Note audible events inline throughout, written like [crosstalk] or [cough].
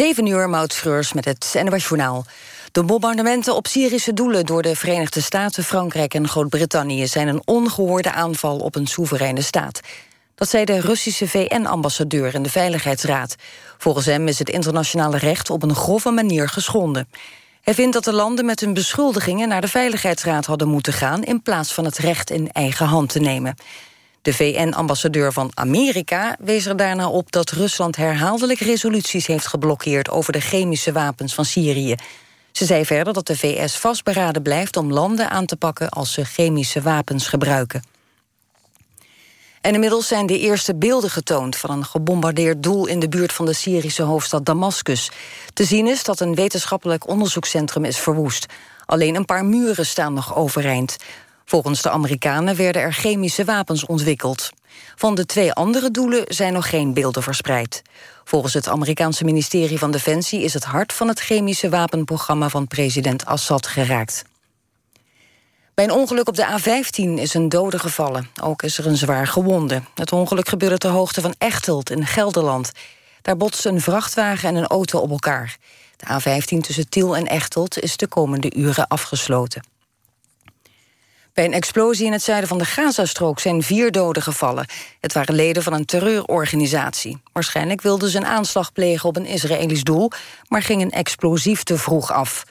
7 uur, Maud met het NWS Journaal. De bombardementen op Syrische doelen door de Verenigde Staten, Frankrijk en Groot-Brittannië zijn een ongehoorde aanval op een soevereine staat. Dat zei de Russische VN-ambassadeur in de Veiligheidsraad. Volgens hem is het internationale recht op een grove manier geschonden. Hij vindt dat de landen met hun beschuldigingen naar de Veiligheidsraad hadden moeten gaan... in plaats van het recht in eigen hand te nemen. De VN-ambassadeur van Amerika wees er daarna op dat Rusland herhaaldelijk resoluties heeft geblokkeerd over de chemische wapens van Syrië. Ze zei verder dat de VS vastberaden blijft om landen aan te pakken als ze chemische wapens gebruiken. En inmiddels zijn de eerste beelden getoond van een gebombardeerd doel in de buurt van de Syrische hoofdstad Damascus. Te zien is dat een wetenschappelijk onderzoekscentrum is verwoest. Alleen een paar muren staan nog overeind. Volgens de Amerikanen werden er chemische wapens ontwikkeld. Van de twee andere doelen zijn nog geen beelden verspreid. Volgens het Amerikaanse ministerie van Defensie is het hart van het chemische wapenprogramma van president Assad geraakt. Bij een ongeluk op de A15 is een dode gevallen. Ook is er een zwaar gewonde. Het ongeluk gebeurde ter hoogte van Echteld in Gelderland. Daar botsten een vrachtwagen en een auto op elkaar. De A15 tussen Tiel en Echteld is de komende uren afgesloten. Bij een explosie in het zuiden van de Gazastrook zijn vier doden gevallen. Het waren leden van een terreurorganisatie. Waarschijnlijk wilden ze een aanslag plegen op een Israëlisch doel... maar ging een explosief te vroeg af.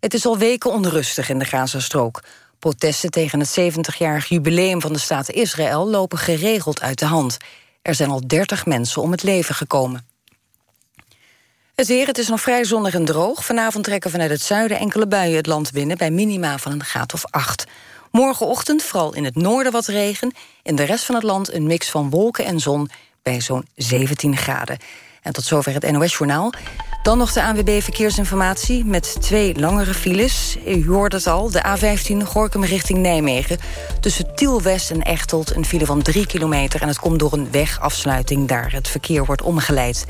Het is al weken onrustig in de Gazastrook. Protesten tegen het 70-jarig jubileum van de staat Israël... lopen geregeld uit de hand. Er zijn al 30 mensen om het leven gekomen. Het weer, het is nog vrij zonnig en droog. Vanavond trekken vanuit het zuiden enkele buien het land binnen... bij minima van een graad of 8. Morgenochtend vooral in het noorden wat regen. In de rest van het land een mix van wolken en zon bij zo'n 17 graden. En tot zover het NOS-journaal. Dan nog de ANWB Verkeersinformatie met twee langere files. U hoort het al, de A15 Gorkum richting Nijmegen. Tussen Tiel-West en Echteld een file van 3 kilometer... en het komt door een wegafsluiting daar. Het verkeer wordt omgeleid.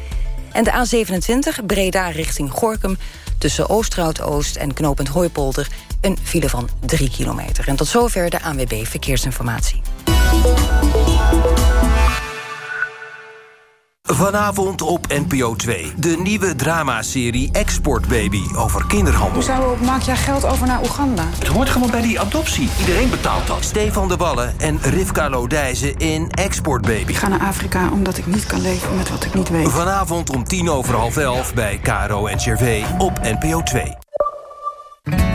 En de A27 Breda richting Gorkum... tussen Oosterhout-Oost en knooppunt Hooipolder... een file van 3 kilometer. En tot zover de ANWB Verkeersinformatie. Vanavond op NPO 2. De nieuwe dramaserie Export Baby over kinderhandel. Hoezo maak jij geld over naar Oeganda? Het hoort gewoon bij die adoptie. Iedereen betaalt dat. Stefan de Wallen en Rivka Lodijzen in Export Baby. Ik ga naar Afrika omdat ik niet kan leven met wat ik niet weet. Vanavond om tien over half elf bij Caro en Cervé op NPO 2.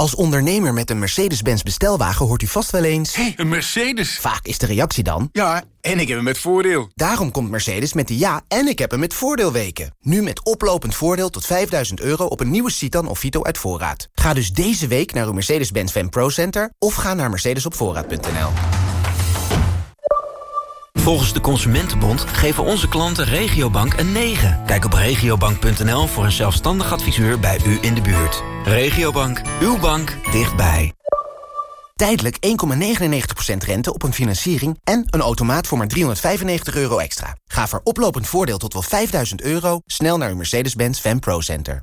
Als ondernemer met een Mercedes-Benz bestelwagen hoort u vast wel eens... Hé, een Mercedes? Vaak is de reactie dan... Ja, en ik heb hem met voordeel. Daarom komt Mercedes met de ja en ik heb hem met voordeel weken. Nu met oplopend voordeel tot 5000 euro op een nieuwe Citan of Vito uit voorraad. Ga dus deze week naar uw Mercedes-Benz Fan Pro Center... of ga naar mercedesopvoorraad.nl. Volgens de Consumentenbond geven onze klanten Regiobank een 9. Kijk op regiobank.nl voor een zelfstandig adviseur bij u in de buurt. Regiobank, uw bank dichtbij. Tijdelijk 1,99% rente op een financiering en een automaat voor maar 395 euro extra. Ga voor oplopend voordeel tot wel 5000 euro snel naar uw Mercedes-Benz Fan Pro Center.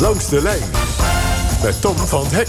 Langs de lijn met Tom van Hek.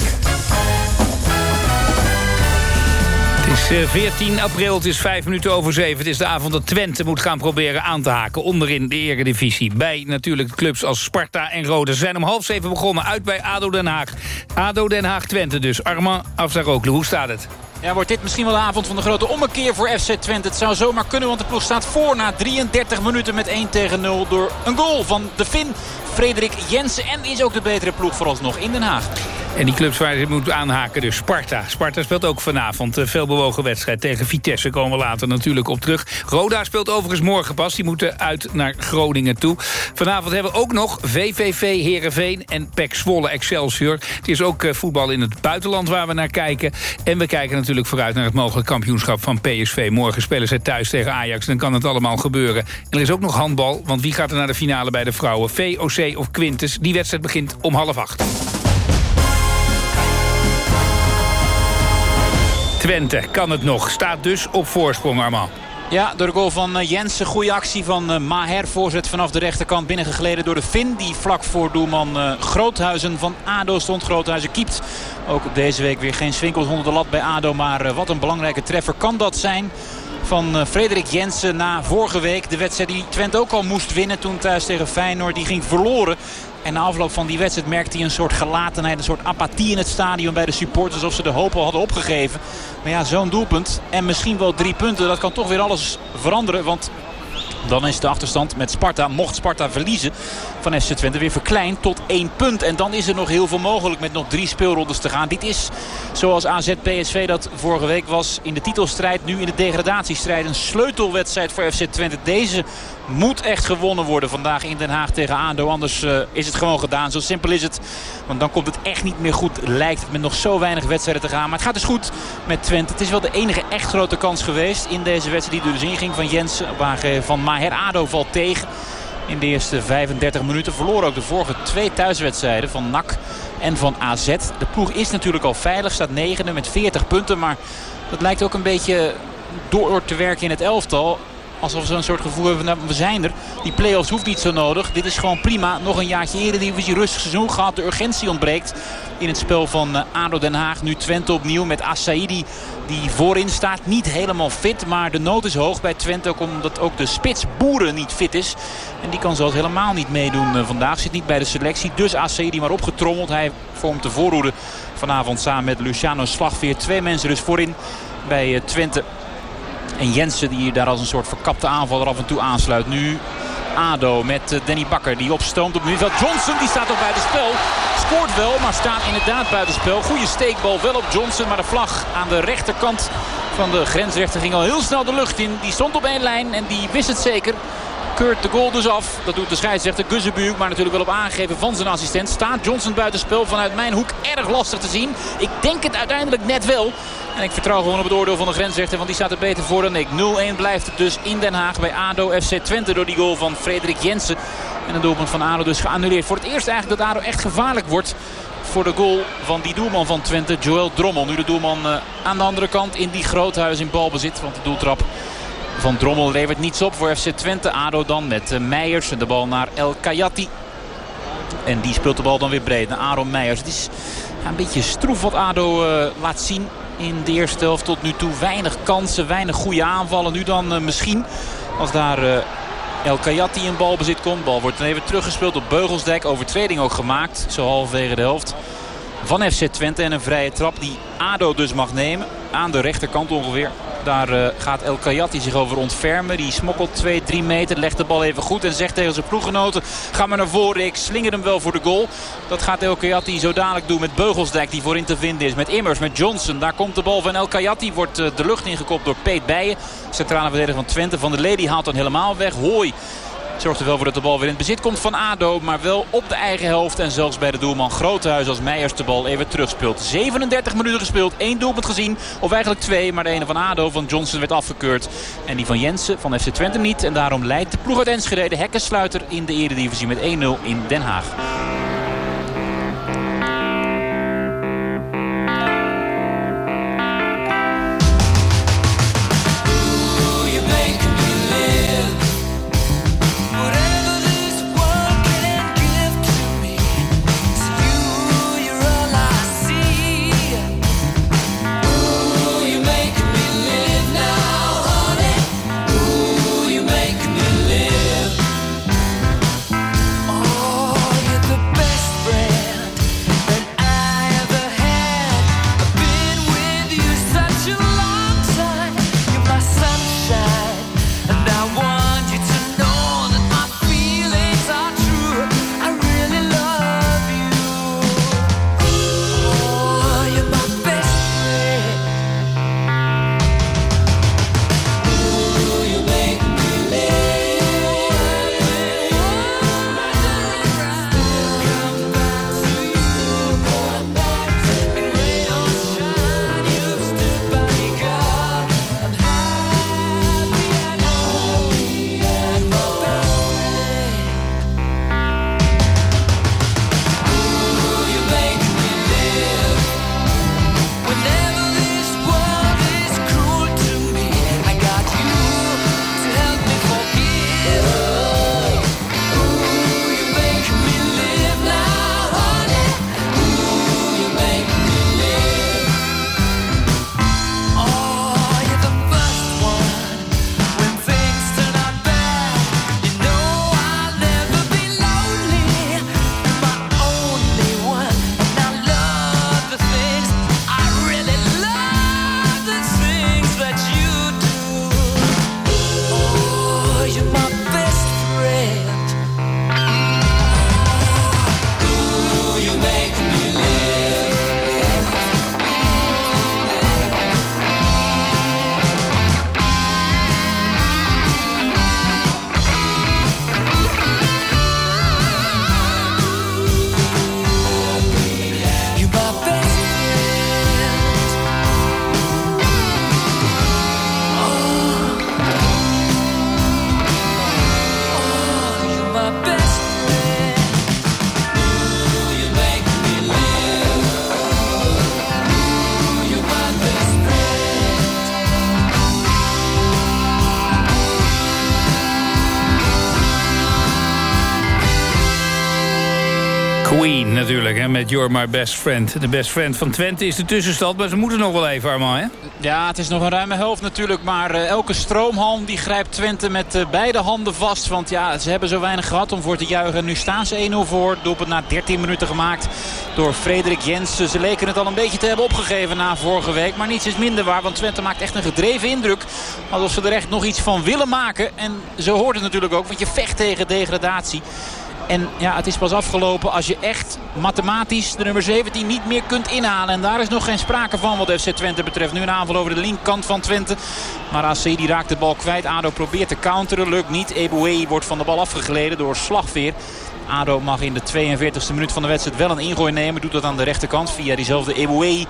Het is 14 eh, april, het is 5 minuten over 7. Het is de avond dat Twente moet gaan proberen aan te haken... onderin de eredivisie. Bij natuurlijk clubs als Sparta en Rode. Ze zijn om half zeven begonnen uit bij ADO Den Haag. ADO Den Haag-Twente dus. Armand Afzaroglu, hoe staat het? Ja, wordt dit misschien wel de avond van de grote ommekeer voor FC Twente. Het zou zomaar kunnen, want de ploeg staat voor na 33 minuten met 1 tegen 0 door een goal van de Fin. Frederik Jensen en is ook de betere ploeg vooralsnog in Den Haag. En die clubs waar je moet aanhaken, dus Sparta. Sparta speelt ook vanavond een veelbewogen wedstrijd tegen Vitesse. Komen we later natuurlijk op terug. Roda speelt overigens morgen pas. Die moeten uit naar Groningen toe. Vanavond hebben we ook nog VVV, Herenveen en PEC Zwolle Excelsior. Het is ook eh, voetbal in het buitenland waar we naar kijken. En we kijken natuurlijk vooruit naar het mogelijk kampioenschap van PSV. Morgen spelen zij thuis tegen Ajax. Dan kan het allemaal gebeuren. En er is ook nog handbal, want wie gaat er naar de finale bij de vrouwen? VOC of Quintus? Die wedstrijd begint om half acht. Twente kan het nog. Staat dus op voorsprong, Armand. Ja, door de goal van eh, Jensen. Goede actie van eh, Maher. Voorzet vanaf de rechterkant binnengegleden door de Fin. Die vlak voor doelman eh, Groothuizen van ADO stond. Groothuizen kiept ook deze week weer geen swinkels onder de lat bij ADO. Maar wat een belangrijke treffer kan dat zijn van Frederik Jensen na vorige week. De wedstrijd die Twente ook al moest winnen toen thuis tegen Feyenoord. Die ging verloren. En na afloop van die wedstrijd merkte hij een soort gelatenheid, een soort apathie in het stadion bij de supporters. Alsof ze de hoop al hadden opgegeven. Maar ja, zo'n doelpunt en misschien wel drie punten, dat kan toch weer alles veranderen. Want dan is de achterstand met Sparta, mocht Sparta verliezen van FC Twente, weer verkleind tot één punt. En dan is er nog heel veel mogelijk met nog drie speelrondes te gaan. Dit is zoals AZ PSV dat vorige week was in de titelstrijd. Nu in de degradatiestrijd een sleutelwedstrijd voor FC Twente. Deze moet echt gewonnen worden vandaag in Den Haag tegen ADO. Anders uh, is het gewoon gedaan. Zo simpel is het. Want dan komt het echt niet meer goed. Lijkt het met nog zo weinig wedstrijden te gaan. Maar het gaat dus goed met Twente. Het is wel de enige echt grote kans geweest in deze wedstrijd die er dus inging van Jens. Waar van Maher Ado valt tegen. In de eerste 35 minuten verloren ook de vorige twee thuiswedstrijden van NAC en van AZ. De ploeg is natuurlijk al veilig. Staat negende met 40 punten. Maar dat lijkt ook een beetje door te werken in het elftal. Alsof ze een soort gevoel hebben, nou, we zijn er. Die play-offs hoeft niet zo nodig. Dit is gewoon prima. Nog een jaartje eredivisie, rustig seizoen gehad. De urgentie ontbreekt in het spel van eh, ADO Den Haag. Nu Twente opnieuw met Assaidi die voorin staat. Niet helemaal fit, maar de nood is hoog bij Twente. Ook omdat ook de spits Boeren niet fit is. En die kan zelfs helemaal niet meedoen eh, vandaag. Zit niet bij de selectie. Dus Assaidi maar opgetrommeld. Hij vormt de voorhoede vanavond samen met Luciano Slagveer. Twee mensen dus voorin bij eh, Twente. En Jensen die daar als een soort verkapte aanvaller af en toe aansluit. Nu ADO met eh, Danny Bakker die opstoomt op middenveld. Johnson die staat ook bij de spel. Scoort wel, maar staat inderdaad buitenspel. Goede steekbal wel op Johnson. Maar de vlag aan de rechterkant van de grensrechter ging al heel snel de lucht in. Die stond op één lijn en die wist het zeker keurt de goal dus af. Dat doet de scheidsrechter Guzzebuuk. Maar natuurlijk wel op aangegeven van zijn assistent. Staat Johnson buitenspel vanuit mijn hoek erg lastig te zien. Ik denk het uiteindelijk net wel. En ik vertrouw gewoon op het oordeel van de grensrechter. Want die staat er beter voor dan ik. 0-1 blijft het dus in Den Haag bij ADO FC Twente. Door die goal van Frederik Jensen. En een doelpunt van ADO dus geannuleerd. Voor het eerst eigenlijk dat ADO echt gevaarlijk wordt voor de goal van die doelman van Twente, Joel Drommel. Nu de doelman uh, aan de andere kant in die groothuis in balbezit. Want de doeltrap van Drommel levert niets op voor FC Twente. ADO dan met uh, Meijers de bal naar El Kayati. En die speelt de bal dan weer breed naar Aaron Meijers. Het is een beetje stroef wat ADO uh, laat zien in de eerste helft tot nu toe. Weinig kansen, weinig goede aanvallen. Nu dan uh, misschien als daar El Kayati in balbezit komt. Bal wordt dan even teruggespeeld op Beugelsdijk. Overtreding ook gemaakt, zo halverwege de helft van FC Twente. En een vrije trap die ADO dus mag nemen. Aan de rechterkant ongeveer. Daar uh, gaat El Kayati zich over ontfermen. Die smokkelt 2, 3 meter, legt de bal even goed en zegt tegen zijn ploeggenoten... ga maar naar voren, ik slinger hem wel voor de goal. Dat gaat El Kayati zo dadelijk doen met Beugelsdijk die voorin te vinden is. Met Immers, met Johnson. Daar komt de bal van El Kayati. Wordt uh, de lucht ingekopt door Peet Bijen. Centrale verdediger van Twente. Van de Lady haalt dan helemaal weg. Hooi Zorgt er wel voor dat de bal weer in het bezit komt van ADO. Maar wel op de eigen helft. En zelfs bij de doelman Groothuis als Meijers de bal even terugspeelt. 37 minuten gespeeld. één doelpunt gezien. Of eigenlijk twee. Maar de ene van ADO van Johnson werd afgekeurd. En die van Jensen van FC Twente niet. En daarom leidt de ploeg uit Enschede de hekkensluiter in de eredivisie met 1-0 in Den Haag. You're My Best Friend. De best friend van Twente is de tussenstand, maar ze moeten nog wel even, Armand? Ja, het is nog een ruime helft natuurlijk. Maar uh, elke stroomhalm die grijpt Twente met uh, beide handen vast. Want ja, ze hebben zo weinig gehad om voor te juichen. Nu staan ze 1-0 voor. Doelpunt na 13 minuten gemaakt door Frederik Jensen. Ze leken het al een beetje te hebben opgegeven na vorige week. Maar niets is minder waar, want Twente maakt echt een gedreven indruk. Alsof ze er echt nog iets van willen maken. En zo hoort het natuurlijk ook, want je vecht tegen degradatie. En ja, het is pas afgelopen als je echt mathematisch de nummer 17 niet meer kunt inhalen. En daar is nog geen sprake van wat FC Twente betreft. Nu een aanval over de linkerkant van Twente. Maar AC die raakt de bal kwijt. ADO probeert te counteren. Lukt niet. Eboué wordt van de bal afgegleden door Slagveer. ADO mag in de 42e minuut van de wedstrijd wel een ingooi nemen. Doet dat aan de rechterkant via diezelfde Eboué.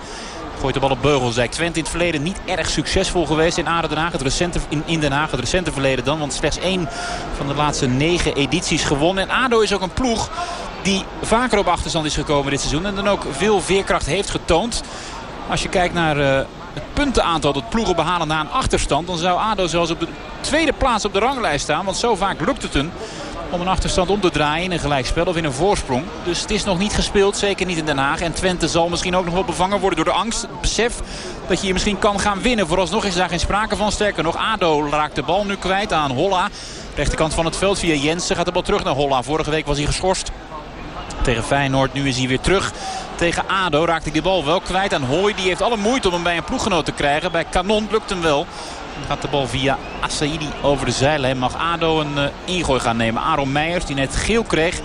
Gooit de bal op Beugelsdijk. Twente in het verleden niet erg succesvol geweest in Aden Den Haag. Het recente, in, in Den Haag, het recente verleden dan. Want slechts één van de laatste negen edities gewonnen. En ADO is ook een ploeg die vaker op achterstand is gekomen dit seizoen. En dan ook veel veerkracht heeft getoond. Als je kijkt naar uh, het puntenaantal dat ploegen behalen na een achterstand... dan zou ADO zelfs op de tweede plaats op de ranglijst staan. Want zo vaak lukt het hun om een achterstand om te draaien in een gelijkspel of in een voorsprong. Dus het is nog niet gespeeld, zeker niet in Den Haag. En Twente zal misschien ook nog wel bevangen worden door de angst. Besef dat je hier misschien kan gaan winnen. Vooralsnog is daar geen sprake van. Sterker nog, ADO raakt de bal nu kwijt aan Holla. Rechterkant van het veld via Jensen gaat de bal terug naar Holla. Vorige week was hij geschorst tegen Feyenoord. Nu is hij weer terug tegen ADO. Raakt hij de bal wel kwijt aan Hooi. Die heeft alle moeite om hem bij een ploeggenoot te krijgen. Bij Canon lukt hem wel. Gaat de bal via Asaidi over de zeilen. Mag ADO een uh, ingooi gaan nemen. Aaron Meijers die net geel kreeg.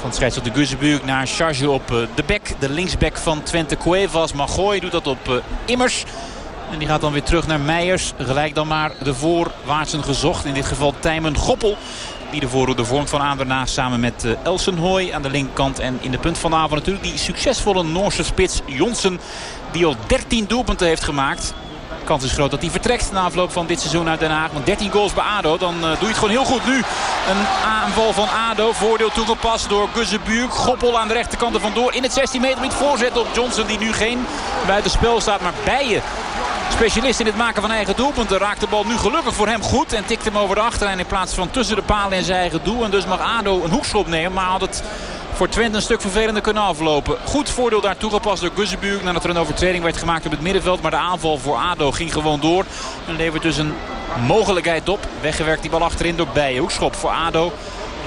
Van scheidsrechter Guzebuurk naar charge op uh, de bek. De linksback van Twente Cuevas. Magoy doet dat op uh, Immers. En die gaat dan weer terug naar Meijers. Gelijk dan maar de voorwaartsen gezocht. In dit geval Tijmen Goppel. Die de voorhoede vormt van aan daarna samen met Elsenhooi aan de linkerkant. En in de punt van de avond natuurlijk die succesvolle Noorse spits Jonsen. Die al 13 doelpunten heeft gemaakt kans is groot dat hij vertrekt na afloop van dit seizoen uit Den Haag. Want 13 goals bij ADO, dan uh, doe je het gewoon heel goed nu. Een aanval van ADO, voordeel toegepast door Guzzebuurk. Goppel aan de rechterkant er vandoor in het 16 meter met voorzet op Johnson die nu geen buitenspel staat. Maar Bijen, specialist in het maken van eigen doelpunten, raakt de bal nu gelukkig voor hem goed. En tikt hem over de achterlijn in plaats van tussen de palen en zijn eigen doel. En dus mag ADO een hoekschop nemen, maar had het voor Twente een stuk vervelender kunnen aflopen. Goed voordeel daar toegepast door Guzzebuurk nadat er een overtreding werd gemaakt op het middenveld. Maar de aanval voor ADO ging gewoon door. En levert dus een mogelijkheid op. Weggewerkt die bal achterin door Bijen. Hoekschop voor ADO.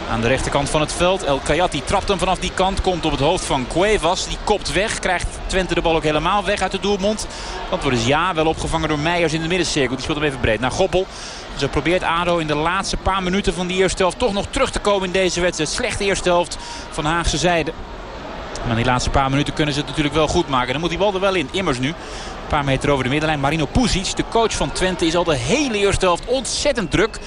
Aan de rechterkant van het veld. El Kayati trapt hem vanaf die kant. Komt op het hoofd van Cuevas. Die kopt weg. Krijgt Twente de bal ook helemaal weg uit de doelmond. Antwoord is ja. Wel opgevangen door Meijers in de middencirkel. Die speelt hem even breed naar Goppel. Zo probeert ADO in de laatste paar minuten van die eerste helft toch nog terug te komen in deze wedstrijd. Slechte eerste helft van Haagse zijde. Maar die laatste paar minuten kunnen ze het natuurlijk wel goed maken. Dan moet die bal er wel in. Immers nu. Een paar meter over de middenlijn. Marino Puzic, de coach van Twente, is al de hele eerste helft ontzettend druk.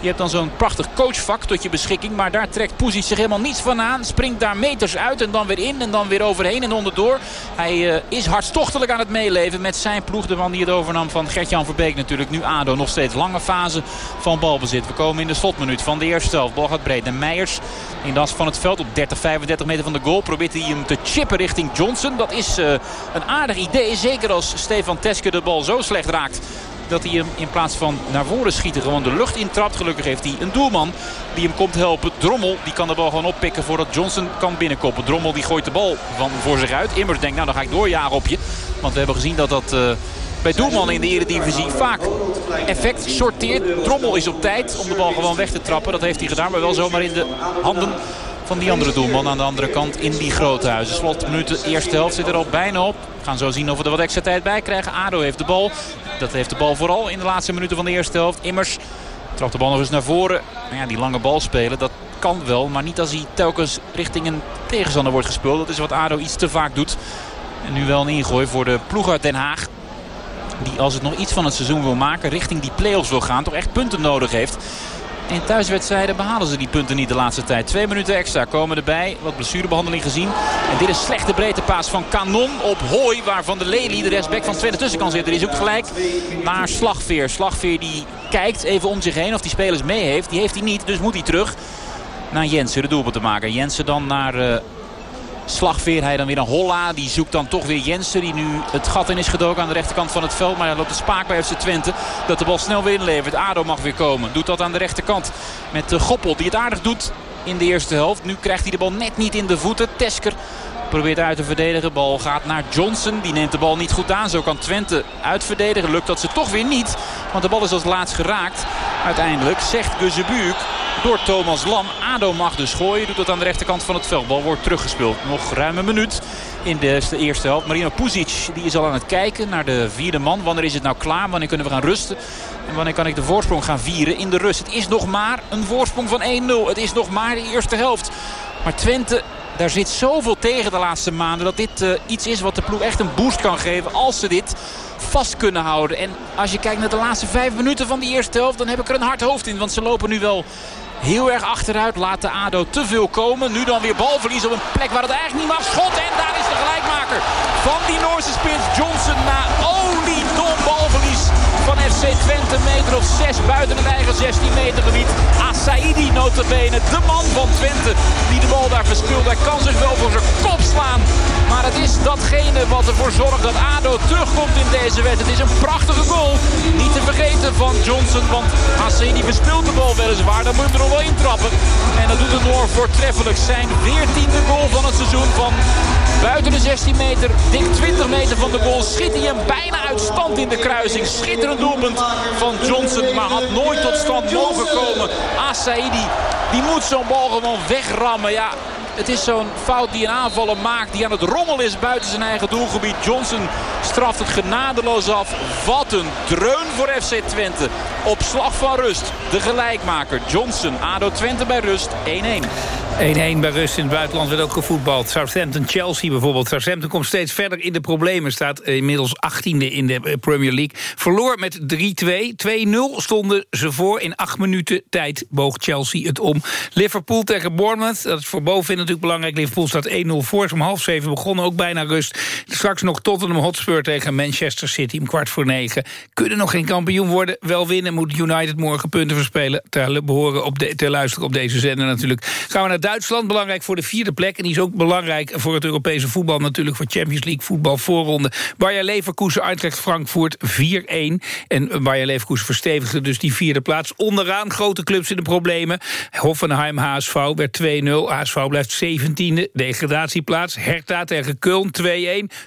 Je hebt dan zo'n prachtig coachvak tot je beschikking. Maar daar trekt Poesic zich helemaal niets van aan. Springt daar meters uit en dan weer in en dan weer overheen en onderdoor. Hij uh, is hartstochtelijk aan het meeleven met zijn ploeg. De man die het overnam van Gert-Jan Verbeek natuurlijk. Nu ADO nog steeds lange fase van balbezit. We komen in de slotminuut van de eerste helft. Bal gaat breed. En Meijers in de as van het veld op 30, 35 meter van de goal. Probeert hij hem te chippen richting Johnson. Dat is uh, een aardig idee. Zeker als Stefan Teske de bal zo slecht raakt dat hij hem in plaats van naar voren schieten gewoon de lucht intrapt. Gelukkig heeft hij een doelman die hem komt helpen. Drommel die kan de bal gewoon oppikken voordat Johnson kan binnenkoppen. Drommel die gooit de bal van voor zich uit. Immers denkt nou dan ga ik doorjagen op je. Want we hebben gezien dat dat... Uh, bij doelmannen in de Eredivisie vaak effect sorteert. Drommel is op tijd om de bal gewoon weg te trappen. Dat heeft hij gedaan, maar wel zomaar in de handen van die andere doelman aan de andere kant in die grote huizen. Slotminuten, eerste helft zit er al bijna op. We gaan zo zien of we er wat extra tijd bij krijgen. ADO heeft de bal. Dat heeft de bal vooral in de laatste minuten van de eerste helft. Immers trapt de bal nog eens naar voren. Nou ja, die lange bal spelen, dat kan wel. Maar niet als hij telkens richting een tegenstander wordt gespeeld. Dat is wat ADO iets te vaak doet. En nu wel een ingooi voor de ploeg uit Den Haag. Die als het nog iets van het seizoen wil maken, richting die play-offs wil gaan. Toch echt punten nodig heeft. In thuiswedstrijden behalen ze die punten niet de laatste tijd. Twee minuten extra komen erbij. Wat blessurebehandeling gezien. En dit is slechte breedtepaas van Kanon op Hooi. Waar Van de Lely de restback van tweede tussen kan zitten. Die zoekt gelijk naar Slagveer. Slagveer die kijkt even om zich heen of die spelers mee heeft. Die heeft hij niet, dus moet hij terug naar Jensen de doelpunt te maken. Jensen dan naar uh, Slagveer. Hij dan weer naar Holla. Die zoekt dan toch weer Jensen. Die nu het gat in is gedoken aan de rechterkant van het veld. Maar hij loopt de spaak bij FC Twente. Dat de bal snel weer inlevert. Ado mag weer komen. Doet dat aan de rechterkant. Met de Goppel die het aardig doet in de eerste helft. Nu krijgt hij de bal net niet in de voeten. Tesker probeert uit te verdedigen. Bal gaat naar Johnson. Die neemt de bal niet goed aan. Zo kan Twente uitverdedigen. Lukt dat ze toch weer niet. Want de bal is als laatst geraakt. Uiteindelijk zegt Guzebuuk door Thomas Lam. Ado mag dus gooien. Doet dat aan de rechterkant van het veld. Bal wordt teruggespeeld. Nog ruim een minuut in de eerste helft. Marino Puzic die is al aan het kijken naar de vierde man. Wanneer is het nou klaar? Wanneer kunnen we gaan rusten? En wanneer kan ik de voorsprong gaan vieren in de rust? Het is nog maar een voorsprong van 1-0. Het is nog maar de eerste helft. Maar Twente daar zit zoveel tegen de laatste maanden. Dat dit uh, iets is wat de ploeg echt een boost kan geven. Als ze dit vast kunnen houden. En als je kijkt naar de laatste vijf minuten van die eerste helft. Dan heb ik er een hard hoofd in. Want ze lopen nu wel heel erg achteruit. Laat de ADO te veel komen. Nu dan weer balverlies op een plek waar het eigenlijk niet mag. Schot en daar is de gelijkmaker van die Noorse spits Johnson na FC Twente. Meter of 6 buiten het eigen 16 meter gebied. Asaidi notabene, de man van Twente die de bal daar verspeelt. Hij kan zich wel voor zijn kop slaan. Maar het is datgene wat ervoor zorgt dat ADO terugkomt in deze wedstrijd. Het is een prachtige goal. Niet te vergeten van Johnson, want Asaidi verspeelt de bal weliswaar. Dan moet er nog wel intrappen. En dat doet het Noor voortreffelijk. Zijn 14e goal van het seizoen van buiten de 16 meter. Dik 20 meter van de goal. Schiet hij hem bijna uit stand in de kruising. Schitterend doelpunt van Johnson. Maar had nooit tot stand mogen komen. Asaidi, die moet zo'n bal gewoon wegrammen. Ja, het is zo'n fout die een aanvaller maakt. Die aan het rommel is buiten zijn eigen doelgebied. Johnson straft het genadeloos af. Wat een dreun voor FC Twente. Op slag van rust. De gelijkmaker Johnson. ADO Twente bij rust 1-1. 1-1 bij rust in het buitenland werd ook gevoetbald. Southampton-Chelsea bijvoorbeeld. Southampton komt steeds verder in de problemen. Staat inmiddels 18e in de eh, Premier League. Verloor met 3-2. 2-0 stonden ze voor. In acht minuten tijd boog Chelsea het om. Liverpool tegen Bournemouth. Dat is voor bovenin natuurlijk belangrijk. Liverpool staat 1-0 voor. Om half zeven begonnen. Ook bijna rust. Straks nog Tottenham Hotspur tegen Manchester City. Om kwart voor negen. Kunnen nog geen kampioen worden. Wel winnen moet United morgen punten verspelen. Ter, behoren op de, ter luisteren op deze zender natuurlijk. Gaan we naar Duitsland, belangrijk voor de vierde plek. En die is ook belangrijk voor het Europese voetbal natuurlijk. Voor Champions League voetbal voorronde. Bayer Leverkusen, Eintracht Frankfurt 4-1. En Bayer Leverkusen verstevigde dus die vierde plaats. Onderaan grote clubs in de problemen. Hoffenheim, HSV werd 2-0. HSV blijft 17e, degradatieplaats. Hertha tegen Köln 2-1.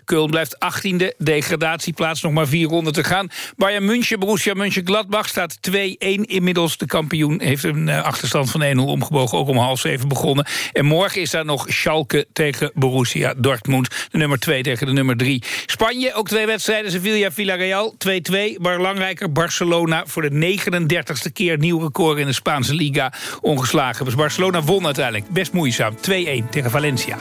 Köln blijft 18e, degradatieplaats. Nog maar vier ronden te gaan. Bayern München, Borussia Mönchengladbach staat 2-1. Inmiddels de kampioen heeft een eh, achterstand van 1-0 omgebogen. Ook om half zeven begonnen. En morgen is daar nog Schalke tegen Borussia Dortmund. De nummer 2 tegen de nummer 3. Spanje, ook twee wedstrijden. Sevilla-Villarreal 2-2. Belangrijker, Barcelona voor de 39ste keer nieuw record in de Spaanse Liga ongeslagen. Dus Barcelona won uiteindelijk. Best moeizaam. 2-1 tegen Valencia.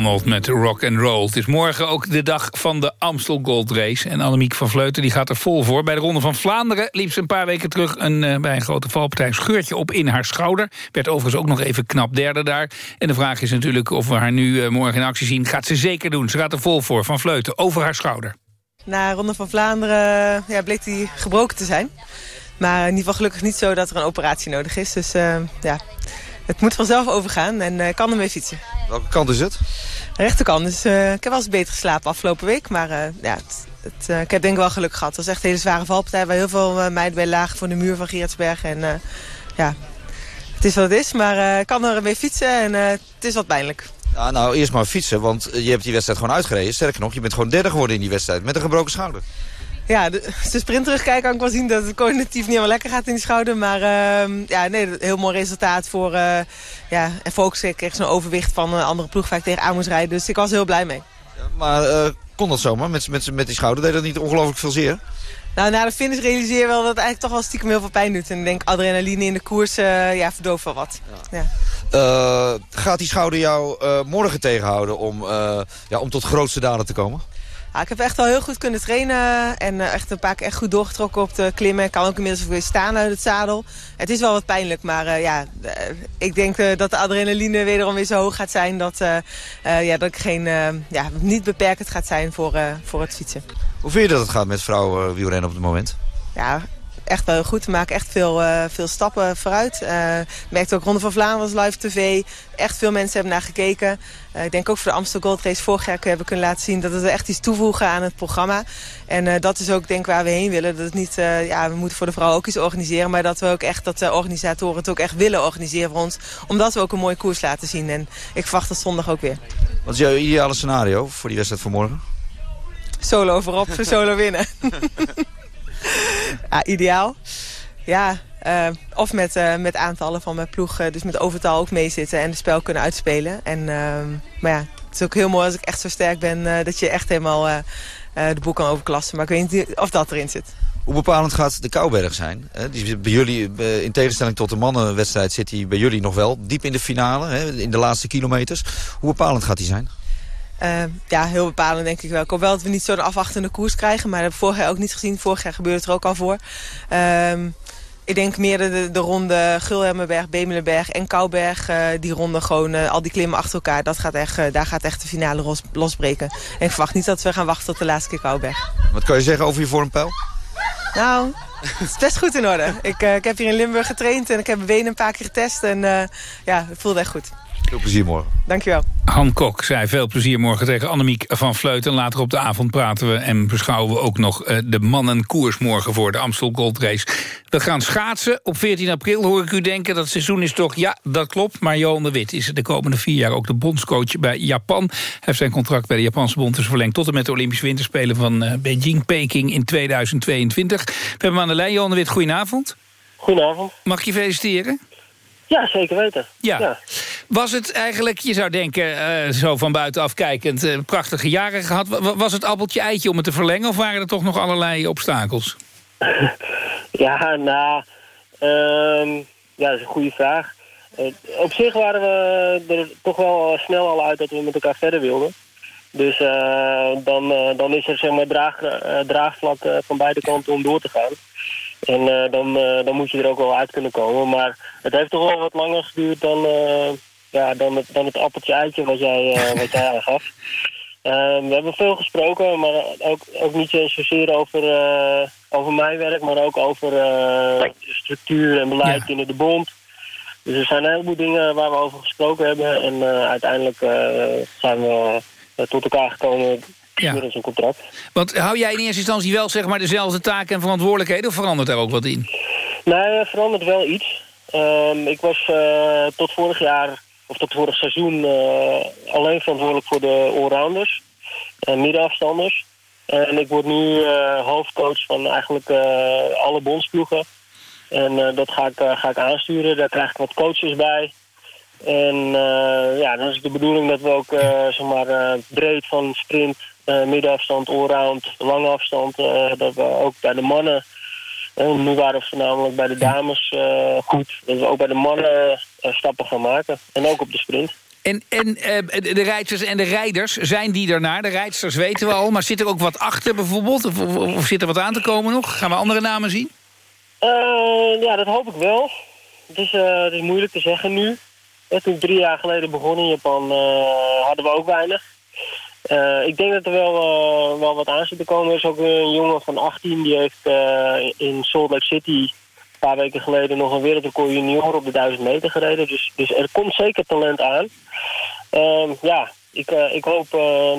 Met rock and roll. Het is morgen ook de dag van de Amstel Gold Race. En Annemiek van Vleuten die gaat er vol voor. Bij de Ronde van Vlaanderen liep ze een paar weken terug... Een, uh, bij een grote valpartij scheurtje op in haar schouder. Werd overigens ook nog even knap derde daar. En de vraag is natuurlijk of we haar nu uh, morgen in actie zien. Gaat ze zeker doen. Ze gaat er vol voor. Van Vleuten over haar schouder. Na Ronde van Vlaanderen ja, bleek die gebroken te zijn. Maar in ieder geval gelukkig niet zo dat er een operatie nodig is. Dus uh, ja, het moet vanzelf overgaan en uh, kan ermee fietsen. Welke kant is het? De rechterkant. Dus, ik heb wel eens beter geslapen afgelopen week. Maar uh, ja, het, het, ik heb denk ik wel geluk gehad. Het was echt een hele zware valpartij. Waar heel veel meiden bij lagen voor de muur van Gerardsberg. En ja, het is wat het is. Maar ik kan er mee fietsen en het is wat pijnlijk. Ja, nou, eerst maar fietsen, want je hebt die wedstrijd gewoon uitgereden. Sterker nog, je bent gewoon derde geworden in die wedstrijd met een gebroken schouder. Ja, de, de sprint terugkijken kan ik wel zien dat het cognitief niet helemaal lekker gaat in die schouder. Maar uh, ja, nee, heel mooi resultaat voor, uh, ja, en Volks kreeg zo'n overwicht van een andere ploeg waar ik tegen aan moest rijden. Dus ik was heel blij mee. Ja, maar uh, kon dat zomaar met, met, met die schouder? Deed dat niet ongelooflijk veel zeer? Nou, na de finish realiseer je wel dat het eigenlijk toch wel stiekem heel veel pijn doet. En ik denk adrenaline in de koers, ja, verdooft wel wat. Ja. ja. gaat die schouder jou morgen tegenhouden om, ja, om tot grootste daden te komen? Ja, ik heb echt wel heel goed kunnen trainen en uh, echt een paar keer echt goed doorgetrokken op de klimmen. Ik kan ook inmiddels weer staan uit het zadel. Het is wel wat pijnlijk, maar uh, ja, uh, ik denk dat de adrenaline wederom weer zo hoog gaat zijn dat, ja, dat ik geen, ja, niet beperkend gaat zijn voor, voor het fietsen. Hoe vind je dat het gaat met vrouwen wielrennen op het moment? Ja, echt wel heel goed. We maken echt veel, uh, veel stappen vooruit. Uh, merkte ook Ronde van Vlaanderen live tv. Echt veel mensen hebben naar gekeken. Uh, ik denk ook voor de Amsterdam Gold Race vorig jaar hebben kunnen laten zien... dat we echt iets toevoegen aan het programma. En dat is ook denk waar we heen willen. Dat het niet, ja, we moeten voor de vrouwen ook iets organiseren... maar dat we ook echt, dat de organisatoren het ook echt willen organiseren voor ons. Omdat we ook een mooie koers laten zien. En ik verwacht dat zondag ook weer. Wat is jouw ideale scenario voor die wedstrijd van morgen? Solo voorop, solo winnen. [laughs] [laughs] ja, ideaal. Ja, uh, of met, uh, met aantallen van mijn ploeg, uh, dus met overtal ook meezitten en het spel kunnen uitspelen. En, ehm, maar ja, het is ook heel mooi als ik echt zo sterk ben dat je echt helemaal de boel kan overklassen. Maar ik weet niet of dat erin zit. Hoe bepalend gaat de Kouberg zijn? Die bij jullie, in tegenstelling tot de mannenwedstrijd, zit hij bij jullie nog wel diep in de finale, in de laatste kilometers. Hoe bepalend gaat hij zijn? Uh, ja, heel bepalend denk ik wel. Ik hoop wel dat we niet zo'n afwachtende koers krijgen. Maar dat heb ik vorig jaar ook niet gezien. Vorig jaar gebeurde het er ook al voor. Uh, ik denk meer de, de ronde Gulhemmerberg, Bemelenberg en Kouberg. Uh, die ronde gewoon, uh, al die klimmen achter elkaar. Dat gaat echt, daar gaat echt de finale los, losbreken. En ik verwacht niet dat we gaan wachten tot de laatste keer Kouberg. Wat kan je zeggen over je vormpeil? Nou, het is best goed in orde. Ik, ik heb hier in Limburg getraind en ik heb mijn benen een paar keer getest. En ja, het voelde echt goed. Veel plezier morgen. Dankjewel. Han Kok zei veel plezier morgen tegen Annemiek van Vleuten. Later op de avond praten we en beschouwen we ook nog uh, de mannenkoers morgen voor de Amstel Gold Race. We gaan schaatsen. Op 14 april hoor ik u denken dat het seizoen is toch... Ja, dat klopt, maar Johan de Wit is de komende vier jaar ook de bondscoach bij Japan. Hij heeft zijn contract bij de Japanse bond dus verlengd... tot en met de Olympische Winterspelen van uh, Beijing, Peking in 2022. We hebben hem aan de lijn. Johan de Wit, goedenavond. Goedenavond. Mag ik je feliciteren? Ja, zeker weten. Ja. ja. Was het eigenlijk, je zou denken, uh, zo van buitenaf kijkend... Uh, prachtige jaren gehad. Was het appeltje eitje om het te verlengen... of waren er toch nog allerlei obstakels? [laughs] ja, nou... Uh, ja, dat is een goede vraag. Uh, op zich waren we er toch wel snel al uit dat we met elkaar verder wilden. Dus dan, dan is er zeg maar draag, draagvlak van beide kanten om door te gaan. En dan, dan moet je er ook wel uit kunnen komen. Maar het heeft toch wel wat langer geduurd dan, ja, dan, het, dan het appeltje-eitje wat jij, [laughs] wat jij aangaf. Ehm, we hebben veel gesproken, maar ook, ook niet zozeer over, over mijn werk, maar ook over structuur en beleid binnen de bond. Dus er zijn een heleboel dingen waar we over gesproken hebben. En uiteindelijk zijn we tot elkaar gekomen ja. in contract. Want hou jij in eerste instantie wel zeg maar, dezelfde taken en verantwoordelijkheden... of verandert er ook wat in? Nee, er verandert wel iets. Um, ik was tot vorig jaar of tot vorig seizoen uh, alleen verantwoordelijk voor de allrounders en middenafstanders. En ik word nu uh, hoofdcoach van eigenlijk alle bondsploegen. En dat ga ik, ga ik aansturen. Daar krijg ik wat coaches bij. En ja, dan is de bedoeling dat we ook zeg maar, breed van sprint, middenafstand, allround, lange afstand... dat we ook bij de mannen en nu waren we voornamelijk bij de dames goed. Dat we ook bij de mannen stappen gaan maken. En ook op de sprint. En, en uh, de rijders en de rijders, zijn die ernaar? De rijders weten we al, maar zit er ook wat achter bijvoorbeeld? Of, of, of zit er wat aan te komen nog? Gaan we andere namen zien? ja, dat hoop ik wel. Het is, het is moeilijk te zeggen nu. Toen drie jaar geleden begon in Japan hadden we ook weinig. Uh, ik denk dat er wel, uh, wel wat aan zit te komen. Er is ook een jongen van 18 die heeft in Salt Lake City een paar weken geleden nog een wereldrecord junior op de 1000 meter gereden. Dus, dus er komt zeker talent aan. Ehm, ja, ik, ik hoop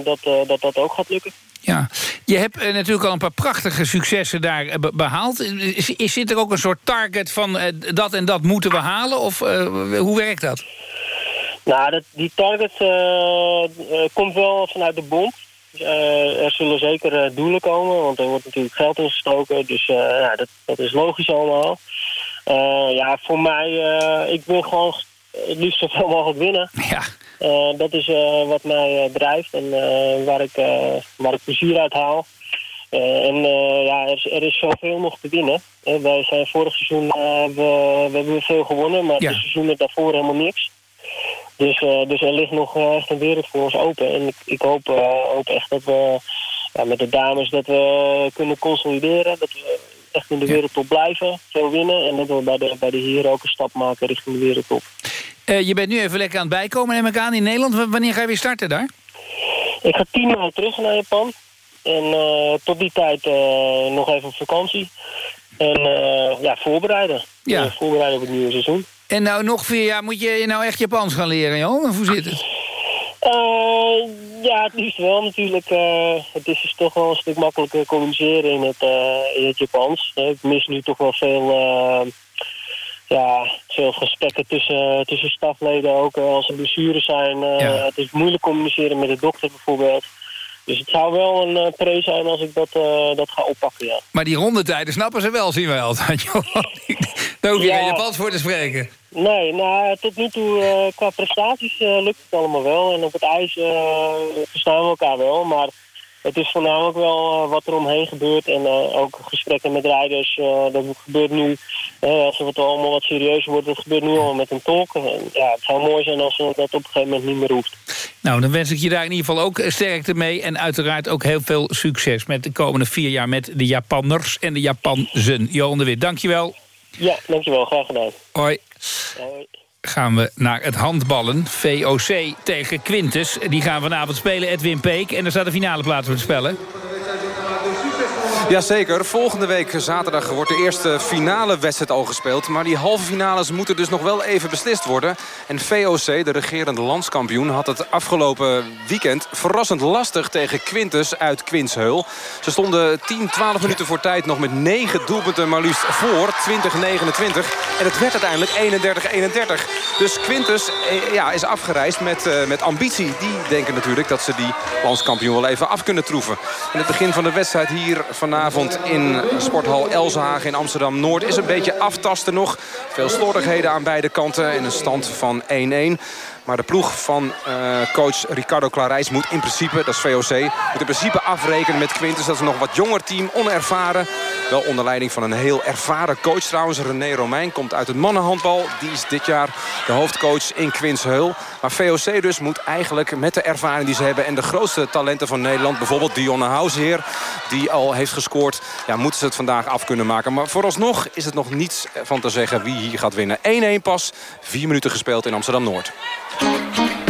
dat, dat dat ook gaat lukken. Ja, je hebt natuurlijk al een paar prachtige successen daar behaald. Is, is, zit er ook een soort target van dat en dat moeten we halen? Of hoe werkt dat? Nou, dat, die target komt wel vanuit de bond. Uh, er zullen zeker doelen komen, want er wordt natuurlijk geld in gestoken. Dus ja, dat, dat is logisch allemaal. ja, voor mij, ik wil gewoon het liefst zoveel mogelijk winnen. Ja. Dat is wat mij drijft en waar, ik, waar ik plezier uit haal. en ja, er is, er is zoveel nog te winnen. wij zijn vorig seizoen we, we hebben veel gewonnen, maar ja. de seizoenen daarvoor helemaal niks. Dus, uh, dus er ligt nog uh, echt een wereld voor ons open. En ik, ik hoop, uh, hoop echt dat we ja, met de dames dat we kunnen consolideren. Dat we echt in de wereldtop blijven, veel winnen. En dat we bij de, bij de heren ook een stap maken richting de wereldtop. je bent nu even lekker aan het bijkomen, neem ik aan, in Nederland. wanneer ga je weer starten daar? Ik ga tien maanden terug naar Japan. En tot die tijd nog even op vakantie. En ja, voorbereiden. Ja. voorbereiden op het nieuwe seizoen. En nou, nog vier jaar moet je nou echt Japans gaan leren, joh? Of hoe zit het? Uh, ja, het liefst wel natuurlijk. Uh, het is dus toch wel een stuk makkelijker communiceren in het, uh, in het Japans. Ik mis nu toch wel veel, ja, veel gesprekken tussen, tussen stafleden. Ook als er blessures zijn. Ja. Het is moeilijk communiceren met de dokter bijvoorbeeld. Dus het zou wel een uh, pre zijn als ik dat, uh, dat ga oppakken, ja. Maar die rondetijden snappen ze wel, zien wij altijd. Daar hoef je ja. geen Japans voor te spreken. Nee, nou, tot nu toe uh, qua prestaties lukt het allemaal wel. En op het ijs verstaan we elkaar wel. Maar het is voornamelijk wel wat er omheen gebeurt. En ook gesprekken met rijders. dat gebeurt nu, als het allemaal wat serieuzer wordt, dat gebeurt nu al met een tolk. ja, het zou mooi zijn als dat op een gegeven moment niet meer hoeft. Nou, dan wens ik je daar in ieder geval ook sterkte mee. En uiteraard ook heel veel succes met de komende vier jaar... met de Japanners en de Japanzen. Johan de Wit, dankjewel. Ja, dankjewel. Graag gedaan. Hoi. Hoi. Gaan we naar het handballen. VOC tegen Quintus. Die gaan vanavond spelen, Edwin Peek. En er staat de finale plaats voor het spellen. Jazeker, volgende week zaterdag wordt de eerste finale wedstrijd al gespeeld. Maar die halve finales moeten dus nog wel even beslist worden. En VOC, de regerende landskampioen, had het afgelopen weekend verrassend lastig tegen Quintus uit Quinsheul. Ze stonden 10, 12 minuten voor tijd nog met 9 doelpunten maar liefst voor, 20-29. En het werd uiteindelijk 31-31. Dus Quintus eh, ja, is afgereisd met, uh, met ambitie. Die denken natuurlijk dat ze die landskampioen wel even af kunnen troeven. In het begin van de wedstrijd hier vanavond vanavond in sporthal Elsenhagen in Amsterdam-Noord... is een beetje aftasten nog. Veel slordigheden aan beide kanten en een stand van 1-1. Maar de ploeg van uh, coach Ricardo Clarijs moet in principe, dat is VOC... moet in principe afrekenen met Quintus. Dat is een nog wat jonger team, onervaren. Wel onder leiding van een heel ervaren coach trouwens. René Romein komt uit het mannenhandbal. Die is dit jaar de hoofdcoach in Quinsheul. Maar VOC dus moet eigenlijk met de ervaring die ze hebben... en de grootste talenten van Nederland, bijvoorbeeld Dionne Househeer... die al heeft gescoord, ja, moeten ze het vandaag af kunnen maken. Maar vooralsnog is het nog niets van te zeggen wie hier gaat winnen. 1-1 pas, vier minuten gespeeld in Amsterdam-Noord. thank you